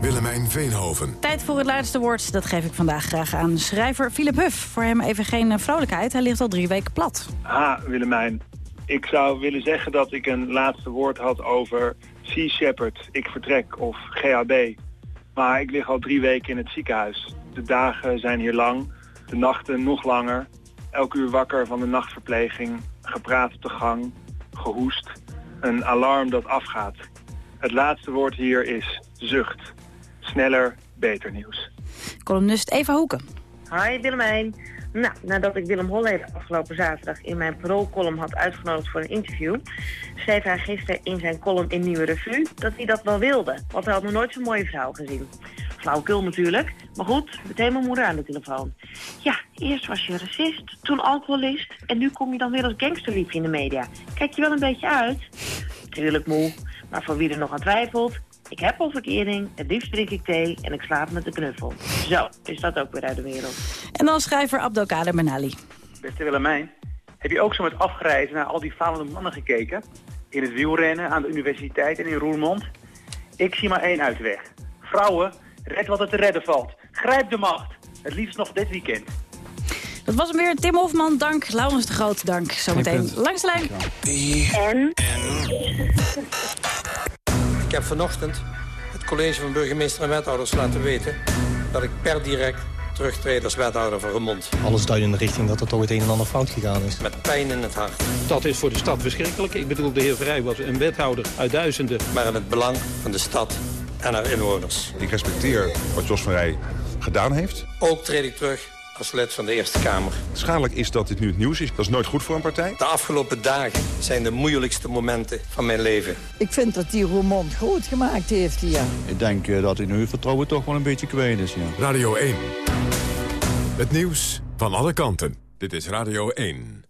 Willemijn Veenhoven. Tijd voor het laatste woord. Dat geef ik vandaag graag aan schrijver Philip Huff. Voor hem even geen eh, vrolijkheid. Hij ligt al drie weken plat. Ah, Willemijn. Ik zou willen zeggen dat ik een laatste woord had over Sea Shepherd, ik vertrek of GHB. Maar ik lig al drie weken in het ziekenhuis. De dagen zijn hier lang, de nachten nog langer. Elk uur wakker van de nachtverpleging, gepraat op de gang, gehoest. Een alarm dat afgaat. Het laatste woord hier is zucht. Sneller, beter nieuws. Columnist Eva Hoeken. Hi Willemijn. Nou, nadat ik Willem Holleder afgelopen zaterdag in mijn paroolcolumn had uitgenodigd voor een interview, schreef hij gisteren in zijn column in Nieuwe Revue dat hij dat wel wilde, want hij had nog nooit zo'n mooie vrouw gezien. Flauwekul natuurlijk, maar goed, meteen mijn moeder aan de telefoon. Ja, eerst was je racist, toen alcoholist en nu kom je dan weer als gangsterliefje in de media. Kijk je wel een beetje uit? Tuurlijk moe, maar voor wie er nog aan twijfelt, ik heb al verkering, het liefst drink ik thee en ik slaap met een knuffel. Zo, is dat ook weer uit de wereld. En dan schrijver Abdelkader Benali. Beste Willemijn, heb je ook zo met afgereizen naar al die falende mannen gekeken? In het wielrennen, aan de universiteit en in Roermond? Ik zie maar één uitweg. Vrouwen, red wat er te redden valt. Grijp de macht. Het liefst nog dit weekend. Dat was hem weer. Tim Hofman, dank. Laurens de Groot, dank. Zometeen langs de lijn. En? Ik heb vanochtend het college van burgemeester en wethouders laten weten... dat ik per direct terugtreed als wethouder van Remond. Alles duidt in de richting dat er toch het een en ander fout gegaan is. Met pijn in het hart. Dat is voor de stad verschrikkelijk. Ik bedoel, de heer Vrij was een wethouder uit duizenden. Maar in het belang van de stad en haar inwoners. Ik respecteer wat Jos van Rij gedaan heeft. Ook treed ik terug als lid van de Eerste Kamer. Schadelijk is dat dit nu het nieuws is. Dat is nooit goed voor een partij. De afgelopen dagen zijn de moeilijkste momenten van mijn leven. Ik vind dat die Roermond goed gemaakt heeft hier. Ik denk eh, dat hij nu vertrouwen toch wel een beetje kwijt is, ja. Radio 1. Het nieuws van alle kanten. Dit is Radio 1.